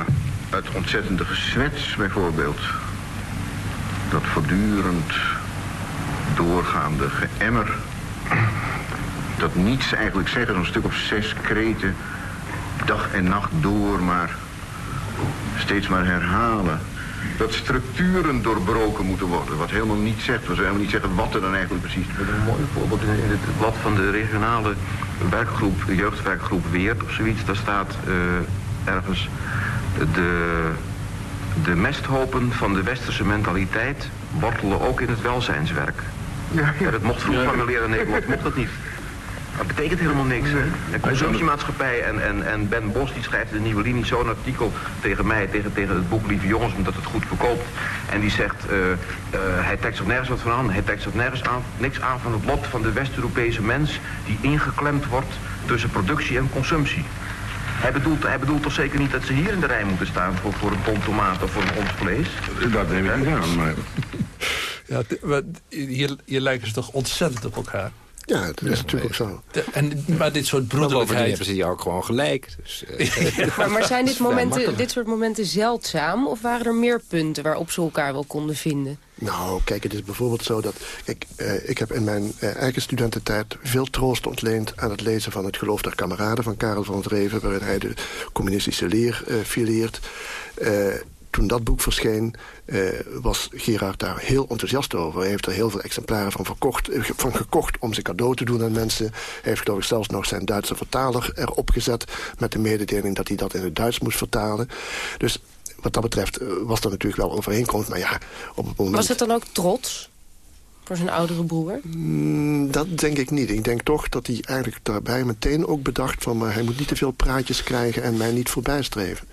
het ontzettende gezwets bijvoorbeeld. Dat voortdurend doorgaande geëmmer. Dat niets eigenlijk zeggen, een stuk of zes kreten. Dag en nacht door, maar steeds maar herhalen. Dat structuren doorbroken moeten worden. Wat helemaal niet zegt. We helemaal niet zeggen wat er dan eigenlijk precies... Een mooi voorbeeld in het blad van de regionale werkgroep, jeugdwerkgroep Weert of zoiets. Daar staat uh, ergens de, de mesthopen van de westerse mentaliteit wortelen ook in het welzijnswerk. Ja, ja. dat mocht vroeger van mijn leraar Nederland, mocht dat niet. Dat betekent helemaal niks. Hè? En consumptiemaatschappij en, en, en Ben Bos die schrijft in de Nieuwe Linie zo'n artikel tegen mij, tegen, tegen het boek Lieve Jongens, omdat het goed verkoopt. En die zegt, uh, uh, hij trekt zich nergens wat van aan, hij trekt zich nergens aan, niks aan van het lot van de West-Europese mens die ingeklemd wordt tussen productie en consumptie. Hij bedoelt, hij bedoelt toch zeker niet dat ze hier in de rij moeten staan voor, voor een ton tomaten of voor een ons vlees? Dat neem ik niet aan, maar... Ja, hier, hier lijken ze toch ontzettend op elkaar. Ja, dat is natuurlijk ook zo. en, maar dit soort broederlijkheid... hebben ze die ook gewoon gelijk. Dus, uh, maar, maar, zijn dit, momenten, dit soort momenten zeldzaam? Of waren er meer punten waarop ze elkaar wel konden vinden? Nou, kijk, het is bijvoorbeeld zo dat... Kijk, uh, ik heb in mijn uh, eigen studententijd veel troost ontleend... aan het lezen van Het Geloof der Kameraden van Karel van het Reven... waarin hij de communistische leer fileert toen dat boek verscheen, uh, was Gerard daar heel enthousiast over. Hij heeft er heel veel exemplaren van, verkocht, eh, van gekocht om zijn cadeau te doen aan mensen. Hij heeft geloof ik zelfs nog zijn Duitse vertaler erop gezet... met de mededeling dat hij dat in het Duits moest vertalen. Dus wat dat betreft eh, was er natuurlijk wel overeenkomst. Maar ja, op het moment... Was het dan ook trots? Voor zijn oudere broer? Mm, dat denk ik niet. Ik denk toch dat hij eigenlijk daarbij meteen ook bedacht... van maar hij moet niet te veel praatjes krijgen en mij niet voorbijstreven.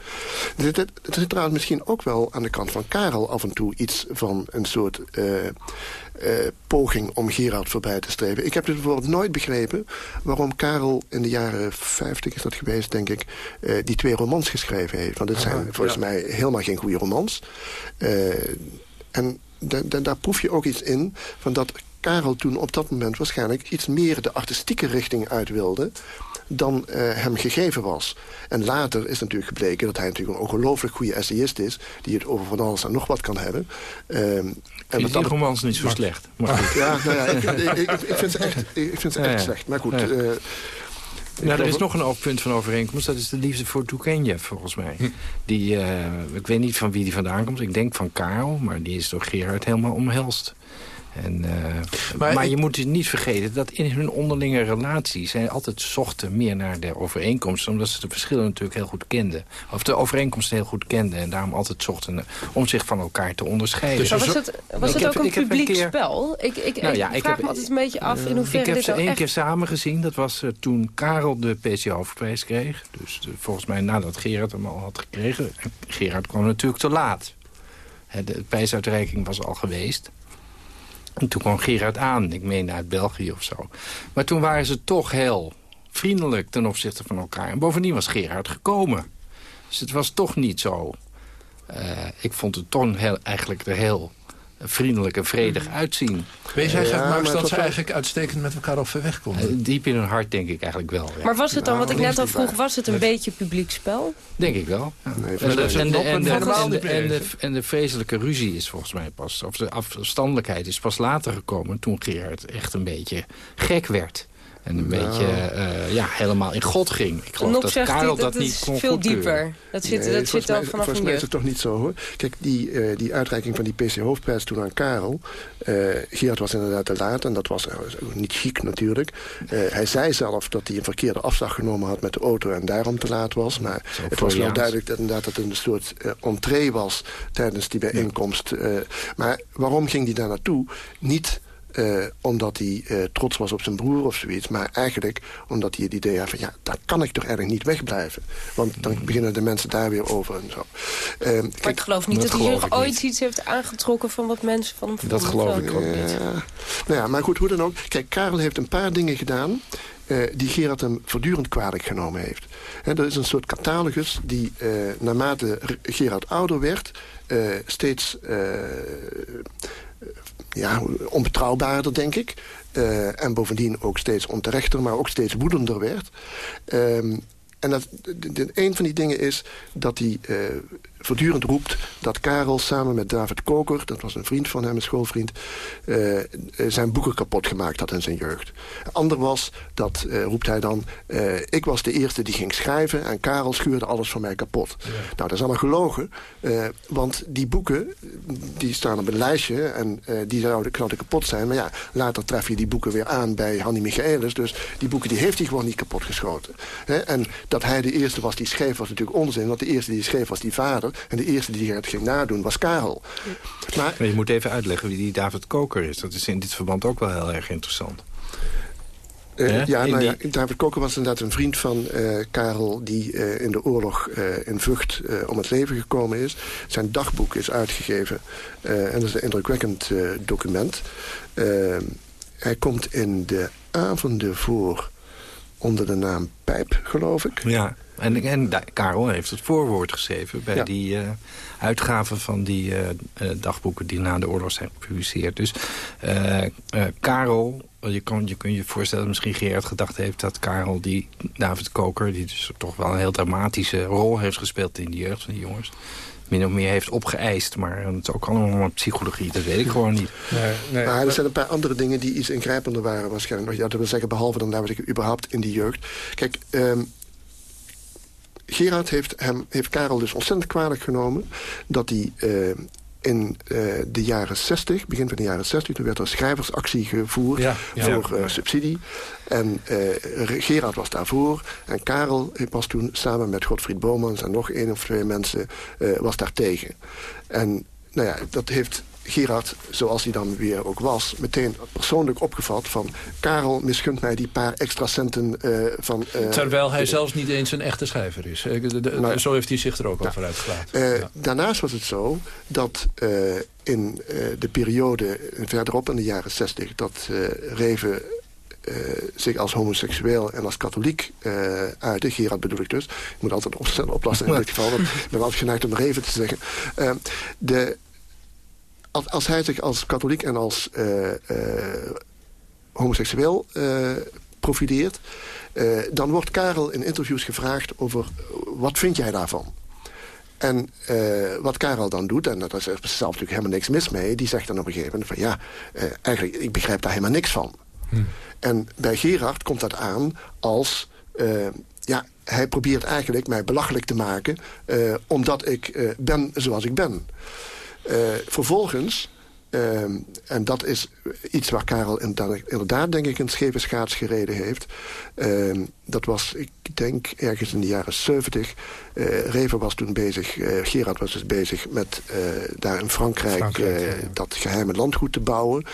Er zit, er zit trouwens misschien ook wel aan de kant van Karel af en toe iets van een soort... Uh, uh, poging om Gerard voorbij te streven. Ik heb dus bijvoorbeeld nooit begrepen waarom Karel in de jaren 50 is dat geweest, denk ik, uh, die twee romans geschreven heeft. Want dit zijn volgens mij helemaal geen goede romans. en daar proef je ook iets in van dat Karel toen op dat moment waarschijnlijk iets meer de artistieke richting uit wilde dan uh, hem gegeven was. En later is natuurlijk gebleken dat hij natuurlijk een ongelooflijk goede essayist is... die het over van alles en nog wat kan hebben. Uh, en die dat... romans niet zo slecht. Maar ja, nou ja, ik, ik, ik, vind ze echt, ik vind ze echt slecht. Maar goed... Uh, nou, er is nog een punt van overeenkomst. Dat is de liefde voor Turgenev, volgens mij. Hm. Die, uh, ik weet niet van wie die vandaan komt. Ik denk van Karel, maar die is door Gerard helemaal omhelst. En, uh, maar, je moet dus niet vergeten dat in hun onderlinge relatie... zij altijd zochten meer naar de overeenkomsten... omdat ze de verschillen natuurlijk heel goed kenden. Of de overeenkomsten heel goed kenden. En daarom altijd zochten om zich van elkaar te onderscheiden. Dus was het, was het ook een publiek spel? Ik, ik, nou ja, ik, vraag heb, me altijd een beetje af in hoeverre Ik heb ze één echt... keer samen gezien. Dat was uh, toen Karel de PCO-prijs kreeg. Dus uh, volgens mij nadat Gerard hem al had gekregen. Gerard kwam natuurlijk te laat. De prijsuitreiking was al geweest. En toen kwam Gerard aan, ik meen uit België of zo. Maar toen waren ze toch heel vriendelijk ten opzichte van elkaar. En bovendien was Gerard gekomen. Dus het was toch niet zo... Uh, ik vond het toch heel, eigenlijk er heel vriendelijk en vredig mm. uitzien. Wees jij ja, maar dat ze eigenlijk uitstekend met elkaar overweg konden? Uh, diep in hun hart denk ik eigenlijk wel. Ja. Maar was het dan, wat ik net al vroeg, was het een beetje publiekspel? Denk ik wel. Ja. Nee, en, de, en, de, en, de, en, de, vreselijke ruzie is volgens mij pas, of de afstandelijkheid is pas later gekomen... toen Gerard echt een beetje gek werd. En een nou. beetje uh, ja, helemaal in God ging. Ik geloof dat Karel dat, dat, niet kon veel dieper. Dat zit, nee, dat zit al vanaf Volgens mij is het toch niet zo hoor. Kijk, die, uh, die uitreiking van die PC-hoofdprijs toen aan Karel. Uh, Gerard was inderdaad te laat en dat was niet chic natuurlijk. hij zei zelf dat hij een verkeerde afslag genomen had met de auto en daarom te laat was. Maar het was wel duidelijk dat, inderdaad, dat het een soort entree was tijdens die bijeenkomst. Maar waarom ging hij daar naartoe? Niet eh, omdat hij uh, trots was op zijn broer of zoiets. Maar eigenlijk omdat hij het idee had van... ja, daar kan ik toch eigenlijk niet wegblijven. Want dan beginnen de mensen daar weer over en zo. Uh, maar ik geloof niet dat, dat hij ooit iets heeft aangetrokken... van wat mensen van hem vonden. Dat geloof ik ook niet. nou ja, maar goed, hoe dan ook. Kijk, Karel heeft een paar dingen gedaan... die Gerard hem voortdurend kwalijk genomen heeft. He, er is een soort catalogus die naarmate Gerard ouder werd... steeds ja, onbetrouwbaarder, denk ik. Uh, en bovendien ook steeds onterechter, maar ook steeds woedender werd. Um, en dat, een van die dingen is dat hij uh, voortdurend roept dat Karel samen met David Koker... dat was een vriend van hem, een schoolvriend... Uh, zijn boeken kapot gemaakt had in zijn jeugd. Ander was, dat uh, roept hij dan... ik was de eerste die ging schrijven en Karel schuurde alles van mij kapot. Ja. Nou, dat is allemaal gelogen. want die boeken, die staan op een lijstje... en die zouden, zouden kapot zijn. Maar ja, later tref je die boeken weer aan bij Hanni Michaelis. Dus die boeken die heeft hij gewoon niet kapot geschoten. en dat hij de eerste was die schreef was natuurlijk onzin. Want de eerste die schreef was die vader. En de eerste die het ging nadoen was Karel. Maar, maar je moet even uitleggen wie die David Koker is. Dat is in dit verband ook wel heel erg interessant. Uh, ja, nou ja, David Koker was inderdaad een vriend van uh, Karel... die uh, in de oorlog in Vught om het leven gekomen is. Zijn dagboek is uitgegeven. en dat is een indrukwekkend document. hij komt in de avonden voor onder de naam Pijp, geloof ik. Ja, en, en Karel heeft het voorwoord geschreven... bij die uh, uitgaven van die uh, dagboeken die na de oorlog zijn gepubliceerd. Dus Karel, je, kan, je kunt je voorstellen... misschien Gerard gedacht heeft dat Karel, die David Koker... die dus toch wel een heel dramatische rol heeft gespeeld in de jeugd van die jongens min of meer heeft opgeëist. Maar het is ook allemaal psychologie, dat weet ik gewoon niet. Nee, nee. Maar er zijn een paar andere dingen die iets ingrijpender waren waarschijnlijk. Ja, dat wil zeggen, behalve dan dat ik überhaupt in die jeugd. Kijk, um, Gerard heeft, hem, heeft Karel dus ontzettend kwalijk genomen... dat hij uh, in uh, de jaren 60, begin van de jaren 60... toen werd er schrijversactie gevoerd ja, ja, voor uh, subsidie. En Gerard was daarvoor. En Karel was toen samen met Godfried Bomans... en nog één of twee mensen was daar tegen. En nou ja, dat heeft Gerard, zoals hij dan weer ook was... meteen persoonlijk opgevat van... Karel misgunt mij die paar extra centen uh, van... Uh, Terwijl hij zelfs niet eens een echte schrijver is. De, de, nou, zo heeft hij zich er ook ja. over uitgelaten. Uh, ja. Daarnaast was het zo dat in de periode verderop in de jaren 60... dat Reven uh, zich als homoseksueel en als katholiek uh, uitte. Gerard bedoel ik dus. Ik moet altijd opstellen, oplossen in dit geval. Want ik ben altijd geneigd om er even te zeggen. Uh, de als, als hij zich als katholiek en als uh, uh, homoseksueel uh, profileert... dan wordt Karel in interviews gevraagd over wat vind jij daarvan? En wat Karel dan doet, en daar is zelf natuurlijk helemaal niks mis mee... die zegt dan op een gegeven moment van ja, eigenlijk ik begrijp daar helemaal niks van. Hm. En bij Gerard komt dat aan als... ja, hij probeert eigenlijk mij belachelijk te maken... omdat ik ben zoals ik ben. Uh, vervolgens, uh, en dat is iets waar Karel inderdaad, denk ik, een scheve schaats gereden heeft. Uh, dat was, ik denk, ergens in de jaren 70. Uh, was toen bezig, Gerard was dus bezig met daar in Frankrijk, Frankrijk ja. dat geheime landgoed te bouwen.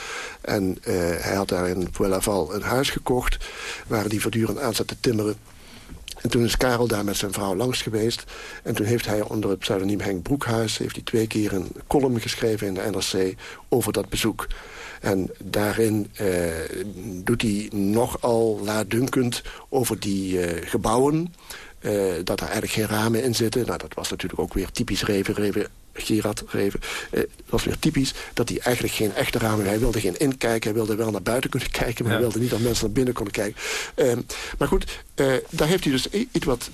En hij had daar in Poelaval een huis gekocht, waar hij voortdurend aan zat te timmeren. En toen is Karel daar met zijn vrouw langs geweest. En toen heeft hij onder het pseudoniem Henk Broekhuis... heeft hij twee keer een column geschreven in de NRC over dat bezoek. En daarin eh, doet hij nogal laatdunkend over die eh, gebouwen... Uh, dat er eigenlijk geen ramen in zitten. Nou, dat was natuurlijk ook weer typisch Reven. Reven Gerard Reven, uh, was weer typisch... dat hij eigenlijk geen echte ramen... Hij wilde geen inkijken, hij wilde wel naar buiten kunnen kijken... maar ja. hij wilde niet dat mensen naar binnen konden kijken. Uh, maar goed, uh, daar heeft hij dus iets wat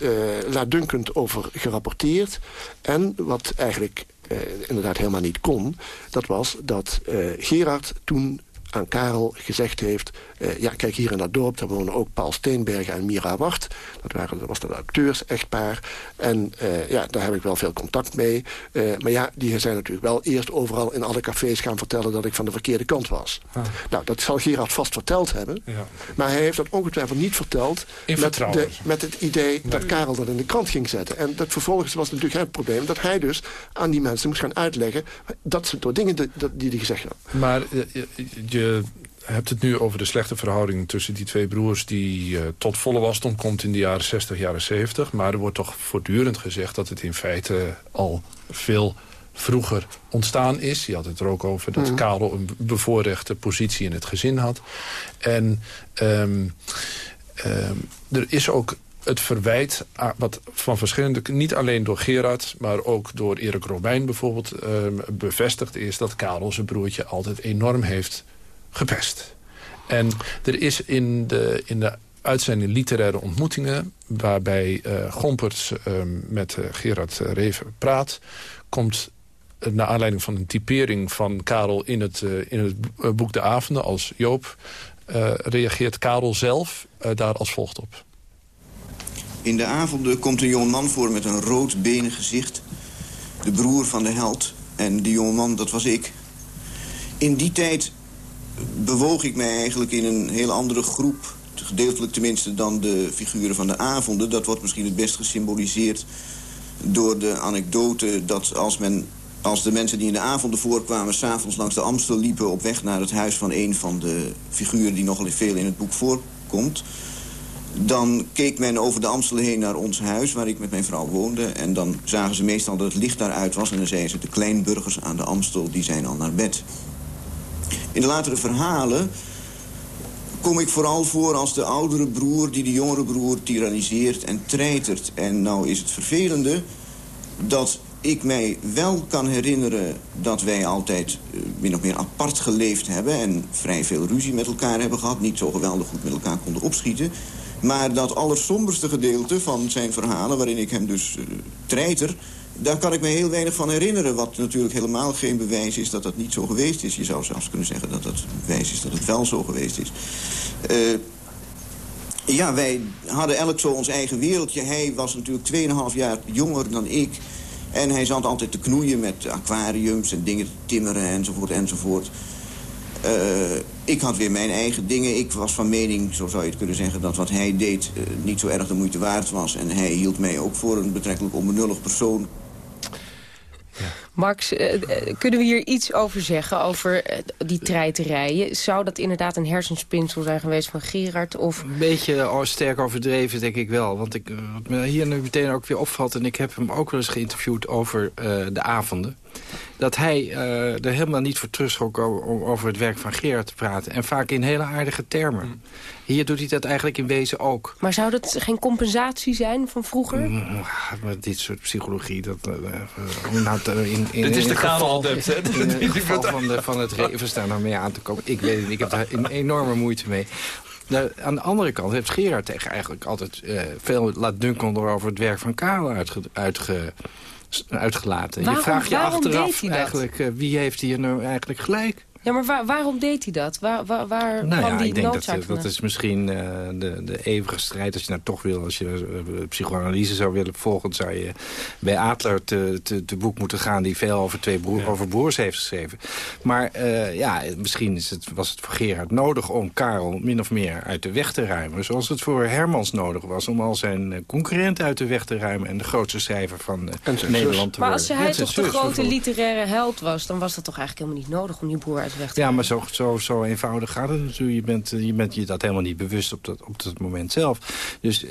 laatdunkend over gerapporteerd. En wat eigenlijk inderdaad helemaal niet kon... dat was dat Gerard toen aan Karel gezegd heeft... Uh, ja, kijk hier in dat dorp, daar wonen ook Paul Steenbergen en Mira Wart. Dat, waren, dat was dat acteurs-echtpaar. En uh, ja, daar heb ik wel veel contact mee. Uh, maar ja, die zijn natuurlijk wel eerst overal in alle cafés gaan vertellen... dat ik van de verkeerde kant was. Ah. Nou, dat zal Gerard vast verteld hebben. Ja. Maar hij heeft dat ongetwijfeld niet verteld... met, de, met het idee dat Karel dat in de krant ging zetten. En dat vervolgens was natuurlijk het probleem... dat hij dus aan die mensen moest gaan uitleggen... dat soort dingen die hij gezegd had. Maar je hebt het nu over de slechte verhouding tussen die twee broers... die uh, tot volle wasdom komt in de jaren 60, jaren 70. Maar er wordt toch voortdurend gezegd dat het in feite al veel vroeger ontstaan is. Je had het er ook over dat mm. Karel een bevoorrechte positie in het gezin had. En um, um, er is ook het verwijt wat van verschillende, niet alleen door Gerard... maar ook door Erik Robijn bijvoorbeeld um, bevestigd is... dat Karel zijn broertje altijd enorm heeft gepest. En er is in de, in de uitzending literaire ontmoetingen... waarbij uh, Gomperts uh, met uh, Gerard Reven praat... komt naar aanleiding van een typering van Karel in het, in het boek De Avonden als Joop... reageert Karel zelf daar als volgt op. In de avonden komt een jongeman voor met een rood benig gezicht. De broer van de held. En die jongeman, dat was ik. In die tijd bewoog ik mij eigenlijk in een heel andere groep. Gedeeltelijk tenminste dan de figuren van de avonden. Dat wordt misschien het best gesymboliseerd door de anekdote... dat als, men, als de mensen die in de avonden voorkwamen... s'avonds langs de Amstel liepen op weg naar het huis van een van de figuren... die nogal veel in het boek voorkomt dan keek men over de Amstel heen naar ons huis, waar ik met mijn vrouw woonde. En dan zagen ze meestal dat het licht daaruit was. En dan zeiden ze, de kleinburgers aan de Amstel, die zijn al naar bed. In de latere verhalen kom ik vooral voor als de oudere broer... die de jongere broer tyranniseert en treitert. En nou is het vervelende dat ik mij wel kan herinneren dat wij altijd uh, min of meer apart geleefd hebben... en vrij veel ruzie met elkaar hebben gehad. Niet zo geweldig goed met elkaar konden opschieten. Maar dat allersomberste gedeelte van zijn verhalen... waarin ik hem dus uh, treiter... daar kan ik me heel weinig van herinneren. Wat natuurlijk helemaal geen bewijs is dat dat niet zo geweest is. Je zou zelfs kunnen zeggen dat dat bewijs is dat het wel zo geweest is. Uh, ja, wij hadden elk zo ons eigen wereldje. Hij was natuurlijk 2,5 jaar jonger dan ik... En hij zat altijd te knoeien met aquariums en dingen te timmeren enzovoort enzovoort. Uh, ik had weer mijn eigen dingen. Ik was van mening, zo zou je het kunnen zeggen... dat wat hij deed uh, niet zo erg de moeite waard was. En hij hield mij ook voor een betrekkelijk onbenullig persoon. Max, uh, kunnen we hier iets over zeggen, over die treiterijen? Zou dat inderdaad een hersenspinsel zijn geweest van Gerard? Of... Een beetje oh, sterk overdreven, denk ik wel. Want ik, wat me hier nu meteen ook weer opvalt... en ik heb hem ook wel eens geïnterviewd over de avonden dat hij uh, er helemaal niet voor terugschok om over het werk van Gerard te praten. En vaak in hele aardige termen. Mm. Hier doet hij dat eigenlijk in wezen ook. Maar zou dat geen compensatie zijn van vroeger? Mm, maar dit soort psychologie, dat... Uh, uh, in, in, dit is in de geval, in, in het geval van, de, van het Reven staan nou mee aan te komen. Ik weet het, ik heb daar een enorme moeite mee. Nou, aan de andere kant heeft Gerard tegen eigenlijk altijd uh, veel laat dunkel over het werk van Karel uitge, uitge uitgelaten. Waarom, je vraagt je achteraf eigenlijk, uh, wie heeft hier nou eigenlijk gelijk? Ja, maar waar, waarom deed hij dat? Waar, waar, waar nou ja, die ik denk dat, dat is misschien uh, de, de eeuwige strijd. Als je nou toch wil, als je uh, psychoanalyse zou willen volgen... zou je bij Adler te, te, te, boek moeten gaan... die veel over twee broer, ja. over broers heeft geschreven. Maar uh, ja, misschien is het, was het voor Gerard nodig om Karel min of meer uit de weg te ruimen. Zoals het voor Hermans nodig was om al zijn concurrenten uit de weg te ruimen... en de grootste schrijver van Nederland te maar worden. Maar als hij toch de grote literaire held was... dan was dat toch eigenlijk helemaal niet nodig om die broer ja, maar zo, zo, zo eenvoudig gaat het natuurlijk. Je bent, je bent je dat helemaal niet bewust op dat, op dat moment zelf. Dus uh,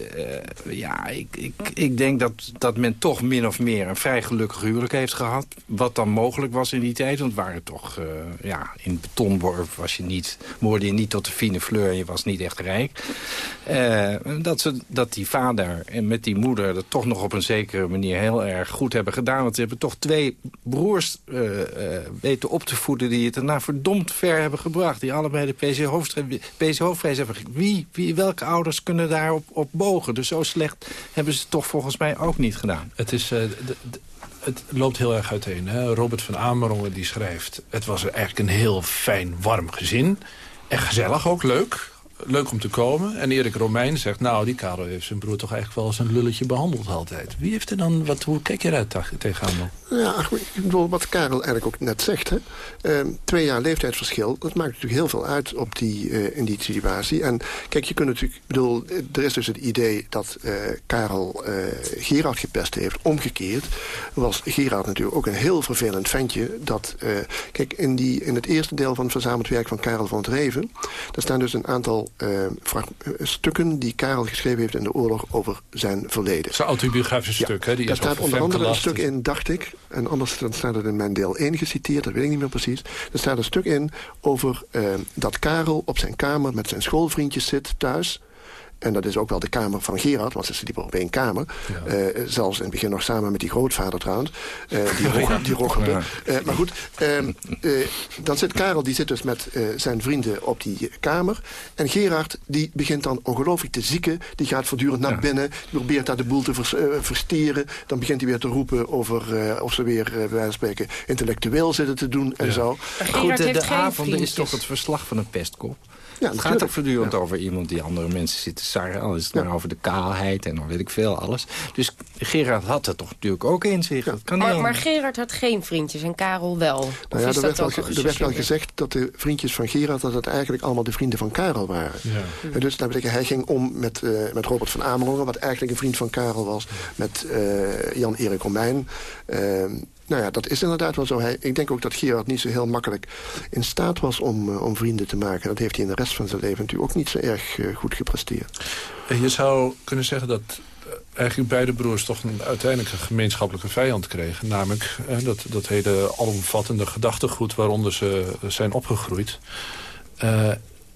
ja, ik, ik, ik denk dat, dat men toch min of meer een vrij gelukkig huwelijk heeft gehad. Wat dan mogelijk was in die tijd. Want waren toch, uh, ja, in betonworp was je niet, moorde je niet tot de fine fleur je was niet echt rijk. Uh, dat, ze, dat die vader en met die moeder dat toch nog op een zekere manier heel erg goed hebben gedaan. Want ze hebben toch twee broers weten op te voeden die het erna verdomd ver hebben gebracht. Die allebei de PC, PC hoofdprijs hebben wie, wie, Welke ouders kunnen daarop op bogen? Dus zo slecht hebben ze het toch volgens mij ook niet gedaan. Het is... De, het loopt heel erg uiteen. Hè? Robert van Amerongen die schrijft... het was eigenlijk een heel fijn, warm gezin. En gezellig ook, leuk. Leuk om te komen. En Erik Romein zegt, nou, die Karel heeft zijn broer toch eigenlijk wel als een lulletje behandeld altijd. Wie heeft er dan, wat, hoe kijk je daar tegenaan dan? Ja, ik bedoel, wat Karel eigenlijk ook net zegt. Hè? Ehm, twee jaar leeftijdsverschil, dat maakt natuurlijk heel veel uit op die, uh, in die situatie. En kijk, je kunt natuurlijk, bedoel, er is dus het idee dat uh, Karel uh, Gerard gepest heeft. Omgekeerd was Gerard natuurlijk ook een heel vervelend ventje. Dat, kijk, in, die, in het eerste deel van het verzameld werk van Karel van het Reven... daar staan dus een aantal stukken die Karel geschreven heeft in de oorlog over zijn verleden. Zijn autobiografische ja, stuk, hè? Die daar staat onder andere een stuk in, dacht ik... En anders dan staat het in mijn deel 1 geciteerd, dat weet ik niet meer precies. Er staat een stuk in over uh, dat Karel op zijn kamer met zijn schoolvriendjes zit thuis. En dat is ook wel de kamer van Gerard, want ze sliepen op één kamer. Ja. Uh, zelfs in het begin nog samen met die grootvader trouwens. Uh, die, roch, die rochelde. Ja. Uh, maar goed, ehm, dan zit Karel, die zit dus met zijn vrienden op die kamer. En Gerard, die begint dan ongelooflijk te zieken. Die gaat voortdurend naar ja. binnen. Probeert daar de boel te vers, versteren. Dan begint hij weer te roepen over of ze weer, bij wijze van spreken, intellectueel zitten te doen en zo. Maar goed, de, de avond is toch het verslag van een pestkop? Ja, het gaat ook voortdurend over iemand die andere mensen zit te sarren. Al is het maar over de kaalheid en dan weet ik veel alles. Dus Gerard had het toch natuurlijk ook in zich. Kan maar, maar Gerard had geen vriendjes en Karel wel. Nou er, dat werd wel, er werd wel gezegd dat de vriendjes van Gerard... dat het eigenlijk allemaal de vrienden van Karel waren. Ja. En dus dat betekent, hij ging om met, uh, met Robert van Amerongen... wat eigenlijk een vriend van Karel was. Met uh, Jan-Erik Romein. Uh, nou ja, dat is inderdaad wel zo. Hij, ik denk ook dat Gerard niet zo heel makkelijk in staat was om, uh, om vrienden te maken. Dat heeft hij in de rest van zijn leven natuurlijk ook niet zo erg uh, goed gepresteerd. Je zou kunnen zeggen dat uh, eigenlijk beide broers toch een, uiteindelijk een gemeenschappelijke vijand kregen. Namelijk dat, dat hele alomvattende gedachtegoed waaronder ze zijn opgegroeid.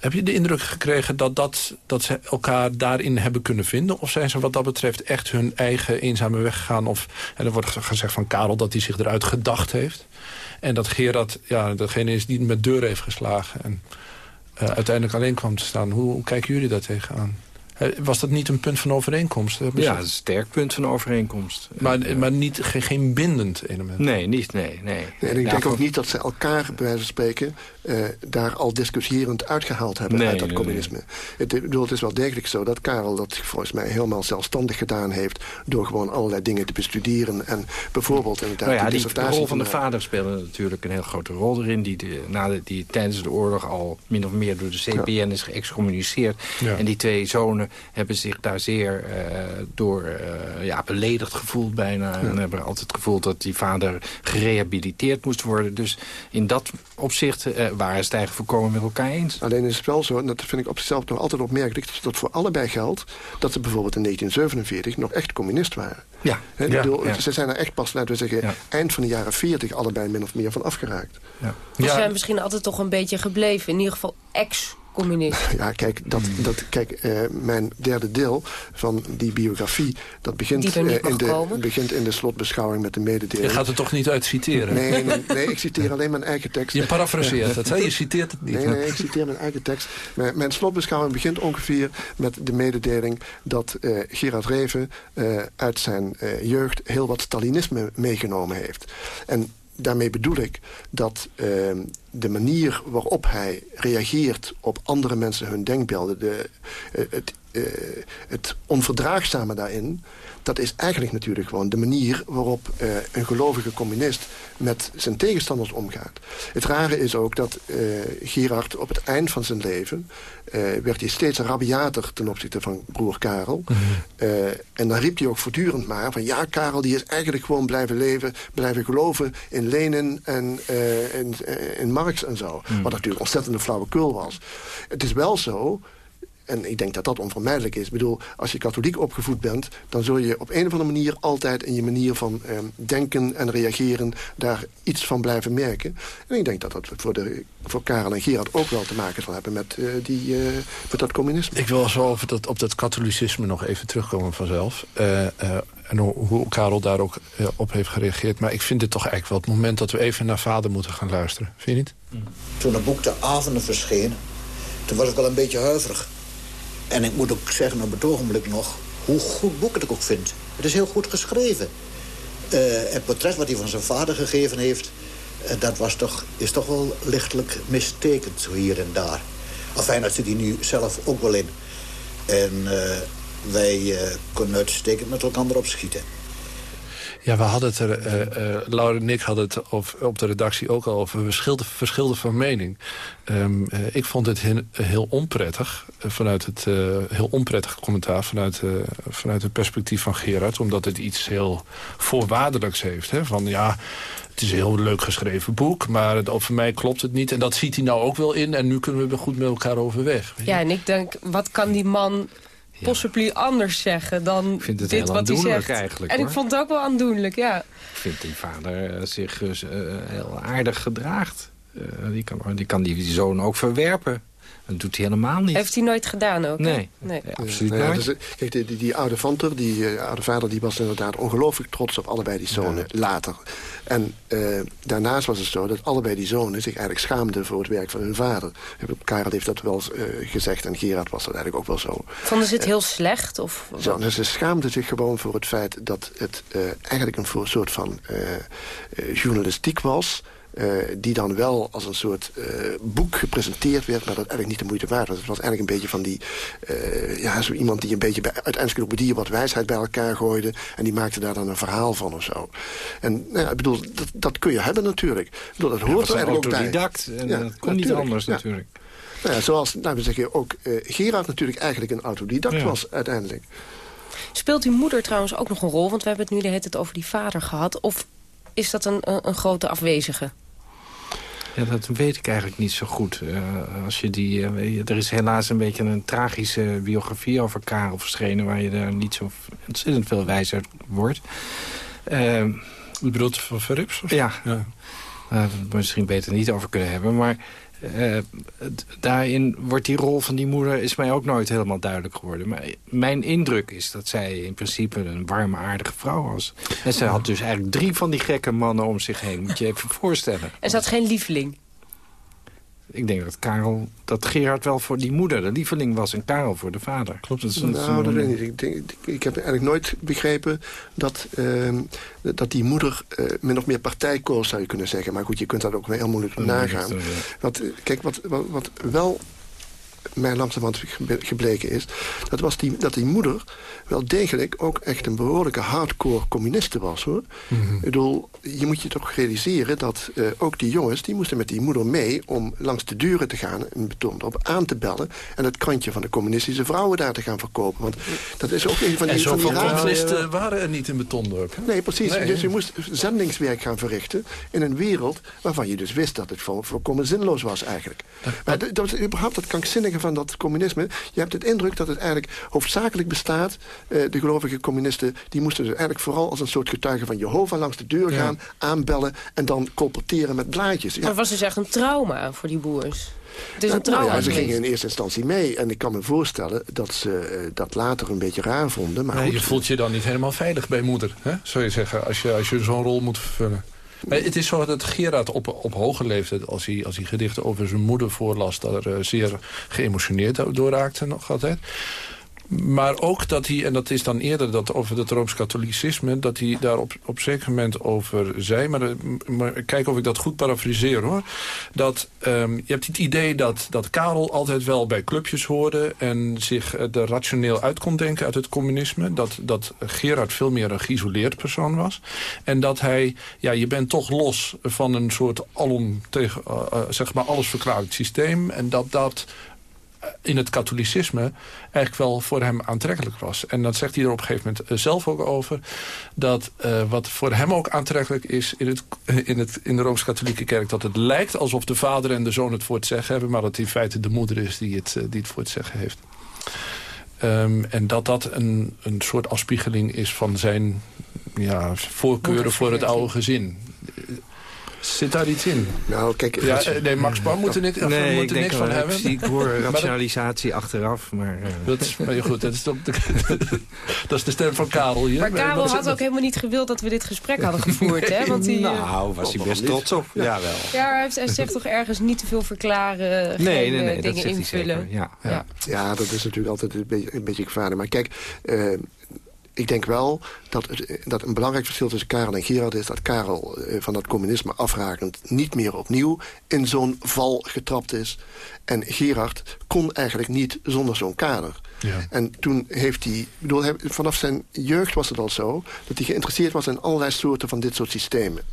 Heb je de indruk gekregen dat, dat, dat ze elkaar daarin hebben kunnen vinden? Of zijn ze wat dat betreft echt hun eigen eenzame weg gegaan? Of, en er wordt gezegd van Karel dat hij zich eruit gedacht heeft. En dat Gerard ja, degene is die met deur heeft geslagen. En uh, uiteindelijk alleen kwam te staan. Hoe, hoe kijken jullie daar tegenaan? Was dat niet een punt van overeenkomst? Ja, een sterk punt van overeenkomst. Maar, ja. maar niet, geen, geen bindend element? Nee, niet, nee. nee. en ik denk ook niet dat ze elkaar, bij wijze van spreken... Uh, daar al discussierend uitgehaald hebben nee, uit dat nee, communisme. Nee. Het, bedoel, het is wel degelijk zo dat Karel dat volgens mij helemaal zelfstandig gedaan heeft... door gewoon allerlei dingen te bestuderen. En bijvoorbeeld inderdaad nou ja, die. De rol van de vader speelde natuurlijk een heel grote rol erin... die, de, na de, die tijdens de oorlog al min of meer door de CPN ja. is geëxcommuniceerd. Ja. En die twee zonen hebben zich daar zeer uh, door uh, ja, beledigd gevoeld bijna. Ja. En hebben altijd gevoeld dat die vader gerehabiliteerd moest worden. Dus in dat opzicht uh, waren ze het eigenlijk volkomen met elkaar eens. Alleen is het wel zo, en dat vind ik op zichzelf nog altijd opmerkelijk... dat voor allebei geldt dat ze bijvoorbeeld in 1947 nog echt communist waren. Ja. He, ja, bedoel, ja. Ze zijn er echt pas, laten we zeggen, ja. eind van de jaren 40... allebei min of meer van afgeraakt. Ja. Ze zijn misschien altijd toch een beetje gebleven. In ieder geval ex communist. Ja, kijk, dat, dat, kijk uh, mijn derde deel van die biografie... dat begint, uh, in, de, begint in de slotbeschouwing met de mededeling. Je gaat het toch niet uit citeren? Nee, nee, nee ik citeer alleen mijn eigen tekst. Je parafraseert het, hè? Je citeert het niet. Nee, nee, ik citeer mijn eigen tekst. Mijn, mijn slotbeschouwing begint ongeveer met de mededeling... dat uh, Gerard Reven uit zijn jeugd heel wat Stalinisme meegenomen heeft. En daarmee bedoel ik dat uh, de manier waarop hij reageert op andere mensen hun denkbeelden... De, uh, het, uh, het onverdraagzame daarin... dat is eigenlijk natuurlijk gewoon de manier waarop een gelovige communist... met zijn tegenstanders omgaat. Het rare is ook dat Gerard op het eind van zijn leven... werd hij steeds rabiater ten opzichte van broer Karel. Mm -hmm. en dan riep hij ook voortdurend maar van... ja, Karel die is eigenlijk gewoon blijven leven, blijven geloven... in Lenin en in, in Marx en zo. Mm. Wat natuurlijk ontzettend een flauwekul was. Het is wel zo en ik denk dat dat onvermijdelijk is. Ik bedoel, als je katholiek opgevoed bent... dan zul je op een of andere manier altijd in je manier van eh, denken en reageren... daar iets van blijven merken. En ik denk dat dat voor, de, voor Karel en Gerard ook wel te maken zal hebben... met, uh, die, uh, met dat communisme. Ik wil zo over dat, op dat katholicisme nog even terugkomen vanzelf. en hoe, hoe Karel daar ook op heeft gereageerd. Maar ik vind dit toch eigenlijk wel het moment dat we even naar vader moeten gaan luisteren. Vind je niet? Toen het boek De Avonden verscheen... toen was ik wel een beetje huiverig. En ik moet ook zeggen op het ogenblik nog... hoe goed boek het ik ook vind. Het is heel goed geschreven. Uh, het portret wat hij van zijn vader gegeven heeft... Uh, dat was toch, is toch wel lichtelijk mistekend, hier en daar. Enfin, dat zit hij nu zelf ook wel in. En uh, wij kunnen uitstekend met elkaar opschieten. Ja, we hadden het er, uh, uh, Laura en ik hadden het op de redactie ook al over verschillen, verschillen van mening. Um, uh, ik vond het heel, heel onprettig, vanuit het heel onprettig commentaar vanuit, vanuit het perspectief van Gerard, omdat het iets heel voorwaardelijks heeft. Hè? Van ja, het is een heel leuk geschreven boek, maar het, voor mij klopt het niet. En dat ziet hij nou ook wel in en nu kunnen we goed met elkaar overweg. Ja, en ik denk, wat kan die man possibly anders zeggen dan ik vind het dit heel wat hij zegt. eigenlijk. En hoor. ik vond het ook wel aandoenlijk, ja. Ik vind die vader uh, zich uh, heel aardig gedraagt. Uh, die, kan, die kan die zoon ook verwerpen. Dat doet hij helemaal niet. Heeft hij nooit gedaan ook? Nee, nee. Ja, absoluut nou ja, nooit. dus, kijk, die, die, die, oude Vanter, die uh, oude vader, die was inderdaad ongelooflijk trots op allebei die zonen ja. later. En uh, daarnaast was het zo dat allebei die zonen zich eigenlijk schaamden voor het werk van hun vader. Karel heeft dat wel uh, gezegd en Gerard was dat eigenlijk ook wel zo. Vonden ze het heel slecht? Of zo, dus ze schaamden zich gewoon voor het feit dat het eigenlijk een soort van journalistiek was... Uh, die dan wel als een soort uh, boek gepresenteerd werd... maar dat eigenlijk niet de moeite waard was. Het was eigenlijk een beetje van die... Uh, ja, zo iemand die een beetje bij, uit encyclopedie wat wijsheid bij elkaar gooide... en die maakte daar dan een verhaal van of zo. En nou ja, ik bedoel, dat, dat kun je hebben natuurlijk. Ik bedoel, dat hoort ja, er eigenlijk ook bij. autodidact en ja, dat kon niet anders ja. natuurlijk. Nou ja, zoals nou, we zeggen, ook Gerard natuurlijk eigenlijk een autodidact ja. was uiteindelijk. Speelt uw moeder trouwens ook nog een rol? Want we hebben het nu de hele tijd over die vader gehad. Of is dat een, een, een grote afwezige? Ja, dat weet ik eigenlijk niet zo goed. Uh, als je die, uh, er is helaas een beetje een tragische biografie over Karel verschenen... waar je daar niet zo ontzettend veel uit wordt. Uh, je bedoelt van Verrips? Ja, ja. Daar we misschien beter niet over kunnen hebben. Maar uh, daarin wordt die rol van die moeder is mij ook nooit helemaal duidelijk geworden. Maar mijn indruk is dat zij in principe een warme, aardige vrouw was. En zij had dus eigenlijk drie van die gekke mannen om zich heen. Moet je even voorstellen. En ze had geen lieveling? Ik denk dat Karel, dat Gerard wel voor die moeder de lieveling was en Karel voor de vader. Klopt het? Nou, dat weet ik niet. Ik, denk, ik heb eigenlijk nooit begrepen dat, uh, dat die moeder uh, min of meer partij koos, zou je kunnen zeggen. Maar goed, je kunt dat ook wel heel moeilijk oh, nagaan. Ja. Want kijk, wat, wat, wat wel mij langzamerhand gebleken is... Dat, was die, dat die moeder wel degelijk ook echt een behoorlijke hardcore communiste was. hoor. Mm -hmm. Ik bedoel, je moet je toch realiseren dat uh, ook die jongens... die moesten met die moeder mee om langs de deuren te gaan... en op aan te bellen... en het krantje van de communistische vrouwen daar te gaan verkopen. Want dat is ook een van die... En zoveel communisten waren er niet in Betondorp. Nee, precies. Nee. Dus je moest zendingswerk gaan verrichten... in een wereld waarvan je dus wist dat het volkomen zinloos was eigenlijk. Maar dat, dat, überhaupt dat krankzinnige van dat communisme... je hebt het indruk dat het eigenlijk hoofdzakelijk bestaat... Uh, de gelovige communisten... die moesten dus eigenlijk vooral als een soort getuige van Jehovah... langs de deur gaan, ja. aanbellen en dan colporteren met blaadjes. Ja. Maar het was dus echt een trauma voor die boers? Het is een nou, trauma nou ja, ze gingen in eerste instantie mee. En ik kan me voorstellen dat ze uh, dat later een beetje raar vonden. Maar nee, goed, je voelt je dan niet helemaal veilig bij moeder, hè? zou je zeggen, als je, als je zo'n rol moet vervullen. Maar het is zo dat Gerard op, op hoge leeftijd, als hij, als hij gedichten over zijn moeder voorlas... daar uh, zeer geëmotioneerd door raakte nog altijd. Maar ook dat hij, en dat is dan eerder dat over het Rooms-Katholicisme... dat hij daar op, op zeker moment over zei... maar, maar kijk of ik dat goed parafraseer hoor... dat um, je hebt het idee dat, dat Karel altijd wel bij clubjes hoorde... en zich er rationeel uit kon denken uit het communisme. Dat, dat Gerard veel meer een geïsoleerd persoon was. En dat hij, ja, je bent toch los van een soort alom tegen, uh, zeg maar alles verklaard systeem... en dat dat in het katholicisme eigenlijk wel voor hem aantrekkelijk was. En dat zegt hij er op een gegeven moment zelf ook over. Dat uh, wat voor hem ook aantrekkelijk is in, het, in, het, in de Rooms-Katholieke Kerk... dat het lijkt alsof de vader en de zoon het voor het zeggen hebben... maar dat het in feite de moeder is die het, die het voor het zeggen heeft. Um, en dat dat een, een soort afspiegeling is van zijn ja, voorkeuren voor het oude gezin. Zit daar iets in? Nou, kijk... Ja, nee, Max Bar moet er, niks, nee, moet er niks van hebben. Ik hoor rationalisatie dat, achteraf, maar... Uh. Dat is, maar goed, dat is, de, dat is de stem van Karel hier. Maar Karel had ook helemaal niet gewild dat we dit gesprek hadden gevoerd, nee, hè? Want die, nou, was hij best trots op. Ja, wel. Ja, hij, zegt toch ergens niet te veel verklaren, nee, geen nee, nee, dingen invullen. Ja. Ja. ja, dat is natuurlijk altijd een beetje, een beetje gevaarlijk. Maar kijk... Uh, ik denk wel dat, het, dat een belangrijk verschil tussen Karel en Gerard is... dat Karel eh, van dat communisme afrakend niet meer opnieuw in zo'n val getrapt is. En Gerard kon eigenlijk niet zonder zo'n kader. Ja. En toen heeft hij, bedoel, vanaf zijn jeugd was het al zo... dat hij geïnteresseerd was in allerlei soorten van dit soort systemen.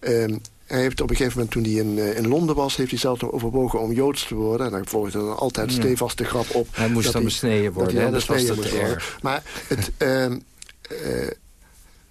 Um, hij heeft op een gegeven moment, toen hij in, uh, in Londen was... heeft hij zelf nog overwogen om Joods te worden. En dan volgde dan altijd ja. stevast de grap op... Hij moest dan besneden worden, dat, hè? dat was het erg. Maar het, uh, uh,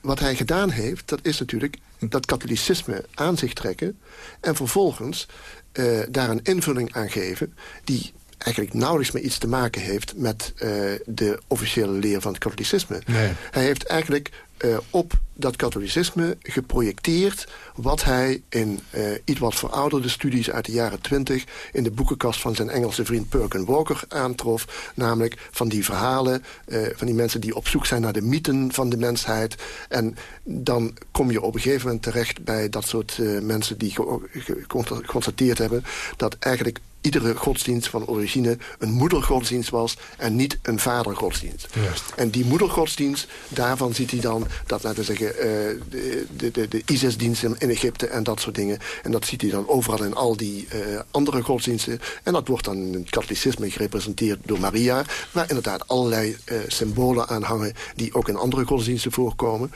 wat hij gedaan heeft, dat is natuurlijk dat katholicisme aan zich trekken... en vervolgens uh, daar een invulling aan geven... die eigenlijk nauwelijks meer iets te maken heeft... met uh, de officiële leer van het katholicisme. Nee. Hij heeft eigenlijk uh, op dat katholicisme geprojecteerd... wat hij in uh, iets wat verouderde studies uit de jaren twintig... in de boekenkast van zijn Engelse vriend Perkin Walker aantrof. Namelijk van die verhalen, uh, van die mensen die op zoek zijn... naar de mythen van de mensheid. En dan kom je op een gegeven moment terecht bij dat soort mensen... die geconstateerd hebben dat eigenlijk iedere godsdienst van origine een moedergodsdienst was... en niet een vadergodsdienst. En die moedergodsdienst, daarvan ziet hij dan... dat, laten we zeggen, uh, de, de, de, de ISIS-diensten in Egypte en dat soort dingen. En dat ziet hij dan overal in al die uh, andere godsdiensten. En dat wordt dan in het katholicisme gerepresenteerd door Maria... waar inderdaad allerlei uh, symbolen aan hangen... die ook in andere godsdiensten voorkomen.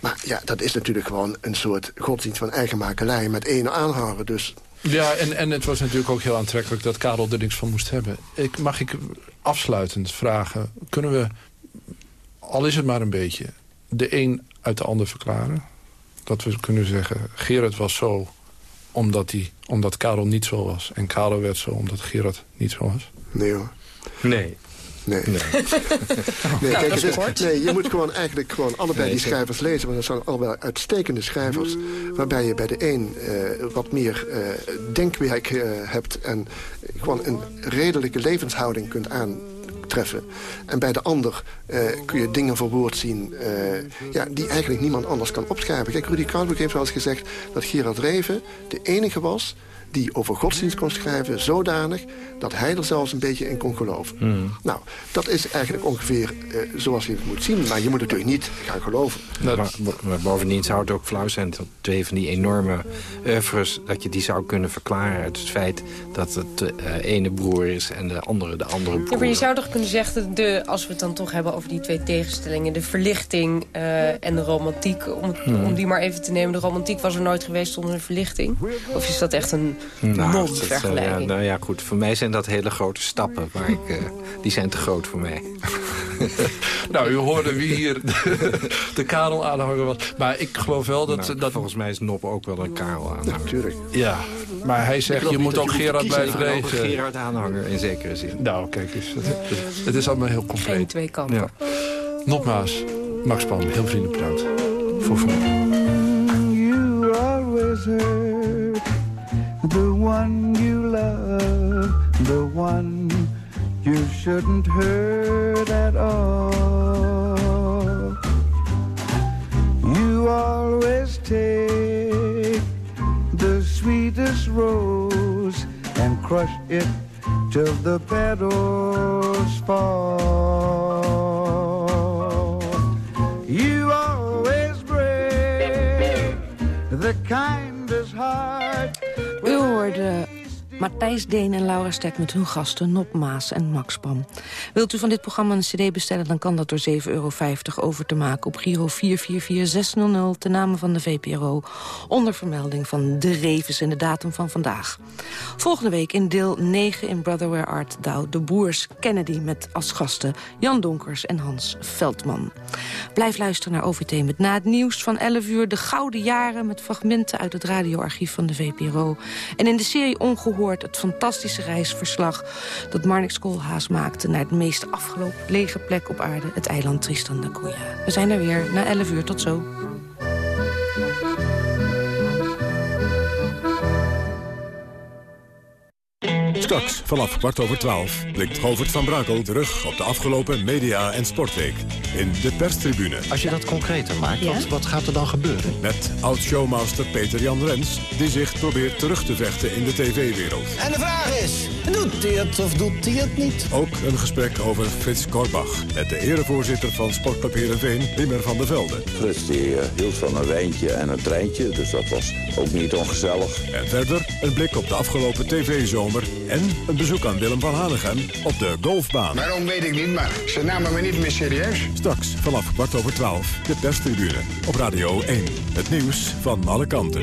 Maar ja, dat is natuurlijk gewoon een soort godsdienst van eigen makelij... met één aanhanger, dus... Ja, en, en het was natuurlijk ook heel aantrekkelijk dat Karel er niks van moest hebben. Ik, mag ik afsluitend vragen, kunnen we, al is het maar een beetje... de een uit de ander verklaren? Dat we kunnen zeggen, Gerard was zo omdat, die, omdat Karel niet zo was. En Karel werd zo omdat Gerard niet zo was. Nee hoor. Nee. Nee. Nee. nee, kijk, het is, nee, je moet gewoon eigenlijk gewoon allebei nee, die schrijvers lezen. Want dat zijn allebei uitstekende schrijvers. Waarbij je bij de een uh, wat meer uh, denkwerk uh, hebt... en gewoon een redelijke levenshouding kunt aantreffen. En bij de ander kun je dingen verwoord zien... ja, die eigenlijk niemand anders kan opschrijven. Kijk, Rudy Krautbroek heeft wel eens gezegd... dat Gerard Reven de enige was die over godsdienst kon schrijven... zodanig dat hij er zelfs een beetje in kon geloven. Hmm. Nou, dat is eigenlijk ongeveer uh, zoals je het moet zien. Maar je moet natuurlijk niet gaan geloven. maar, maar, bovendien zou het ook flauw zijn... dat twee van die enorme oeuvres... dat je die zou kunnen verklaren uit het feit... dat het de uh, ene broer is en de andere de andere broer. Ja, maar je zou toch kunnen zeggen... De, als we het dan toch hebben over die twee tegenstellingen... de verlichting uh, en de romantiek, om, hmm. om die maar even te nemen. De romantiek was er nooit geweest zonder de verlichting? Of is dat echt een nou, non-vergelijking? Ja, nou ja, goed. Voor mij zijn dat hele grote stappen. Maar ik, uh, die zijn te groot voor mij. nou, u hoorde wie hier de, de Karel-aanhanger was. Maar ik geloof wel dat... Nou, dat... Volgens mij is Nop ook wel een Karel-aanhanger. Natuurlijk. Ja, maar hij zegt, je moet ook Gerard blijven lezen. Gerard-aanhanger in zekere zin. Nou, kijk eens. Het, het is allemaal heel compleet. Geen twee kanten. Ja. Nogmaals, Max Pan, heel vriendelijk bedankt voor vandaag. You always heard the one you love, the one you shouldn't hurt at all. You always take the sweetest rose and crush it till the petals fall. You always break the kindest heart. U hoorde Matthijs Deen en Laura Stek met hun gasten Nop Maas en Max Pam. Wilt u van dit programma een cd bestellen, dan kan dat door 7,50 euro over te maken op Giro 444600 ten name van de VPRO. Onder vermelding van de Revens en de datum van vandaag. Volgende week in deel 9 in Brother Where Art Thou de Boers Kennedy met als gasten Jan Donkers en Hans Veldman. Blijf luisteren naar OVT met na het nieuws van 11 uur de gouden jaren met fragmenten uit het radioarchief van de VPRO. En in de serie Ongehoord het fantastische reisverslag... dat Marnix Koolhaas maakte naar het meest afgelopen lege plek op aarde... het eiland Tristan da Cunha. We zijn er weer na 11 uur. Tot zo. Straks, vanaf kwart over twaalf, blikt Govert van Brakel terug op de afgelopen media- en sportweek. In de perstribune. Als je dat concreter maakt, wat, wat gaat er dan gebeuren? Met oud-showmaster Peter Jan Rens, die zich probeert terug te vechten in de tv-wereld. En de vraag is, Doet hij het of doet hij het niet? Ook een gesprek over Frits Korbach. Met de erevoorzitter van Sportclub Heerenveen, Wimmer van der Velde. Frits die, uh, hield van een wijntje en een treintje, dus dat was ook niet ongezellig. En verder een blik op de afgelopen tv-zomer... en een bezoek aan Willem van Hanegem op de golfbaan. Waarom weet ik niet, maar ze namen me niet meer serieus. Straks vanaf kwart over twaalf, de perstribune op Radio 1. Het nieuws van alle kanten.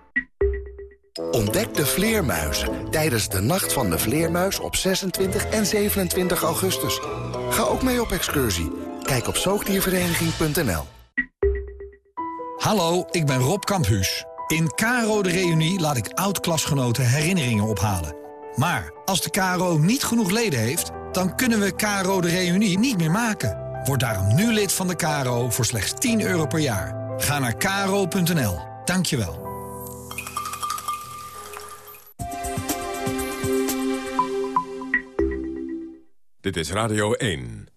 Ontdek de vleermuizen tijdens de Nacht van de Vleermuis op 26 en 27 augustus. Ga ook mee op excursie. Kijk op zoogdiervereniging.nl Hallo, ik ben Rob Kamphuus. In Caro de Reunie laat ik oud-klasgenoten herinneringen ophalen. Maar als de KRO niet genoeg leden heeft, dan kunnen we Caro de Reunie niet meer maken. Word daarom nu lid van de KRO voor slechts 10 euro per jaar. Ga naar kro.nl. Dank Dit is Radio 1.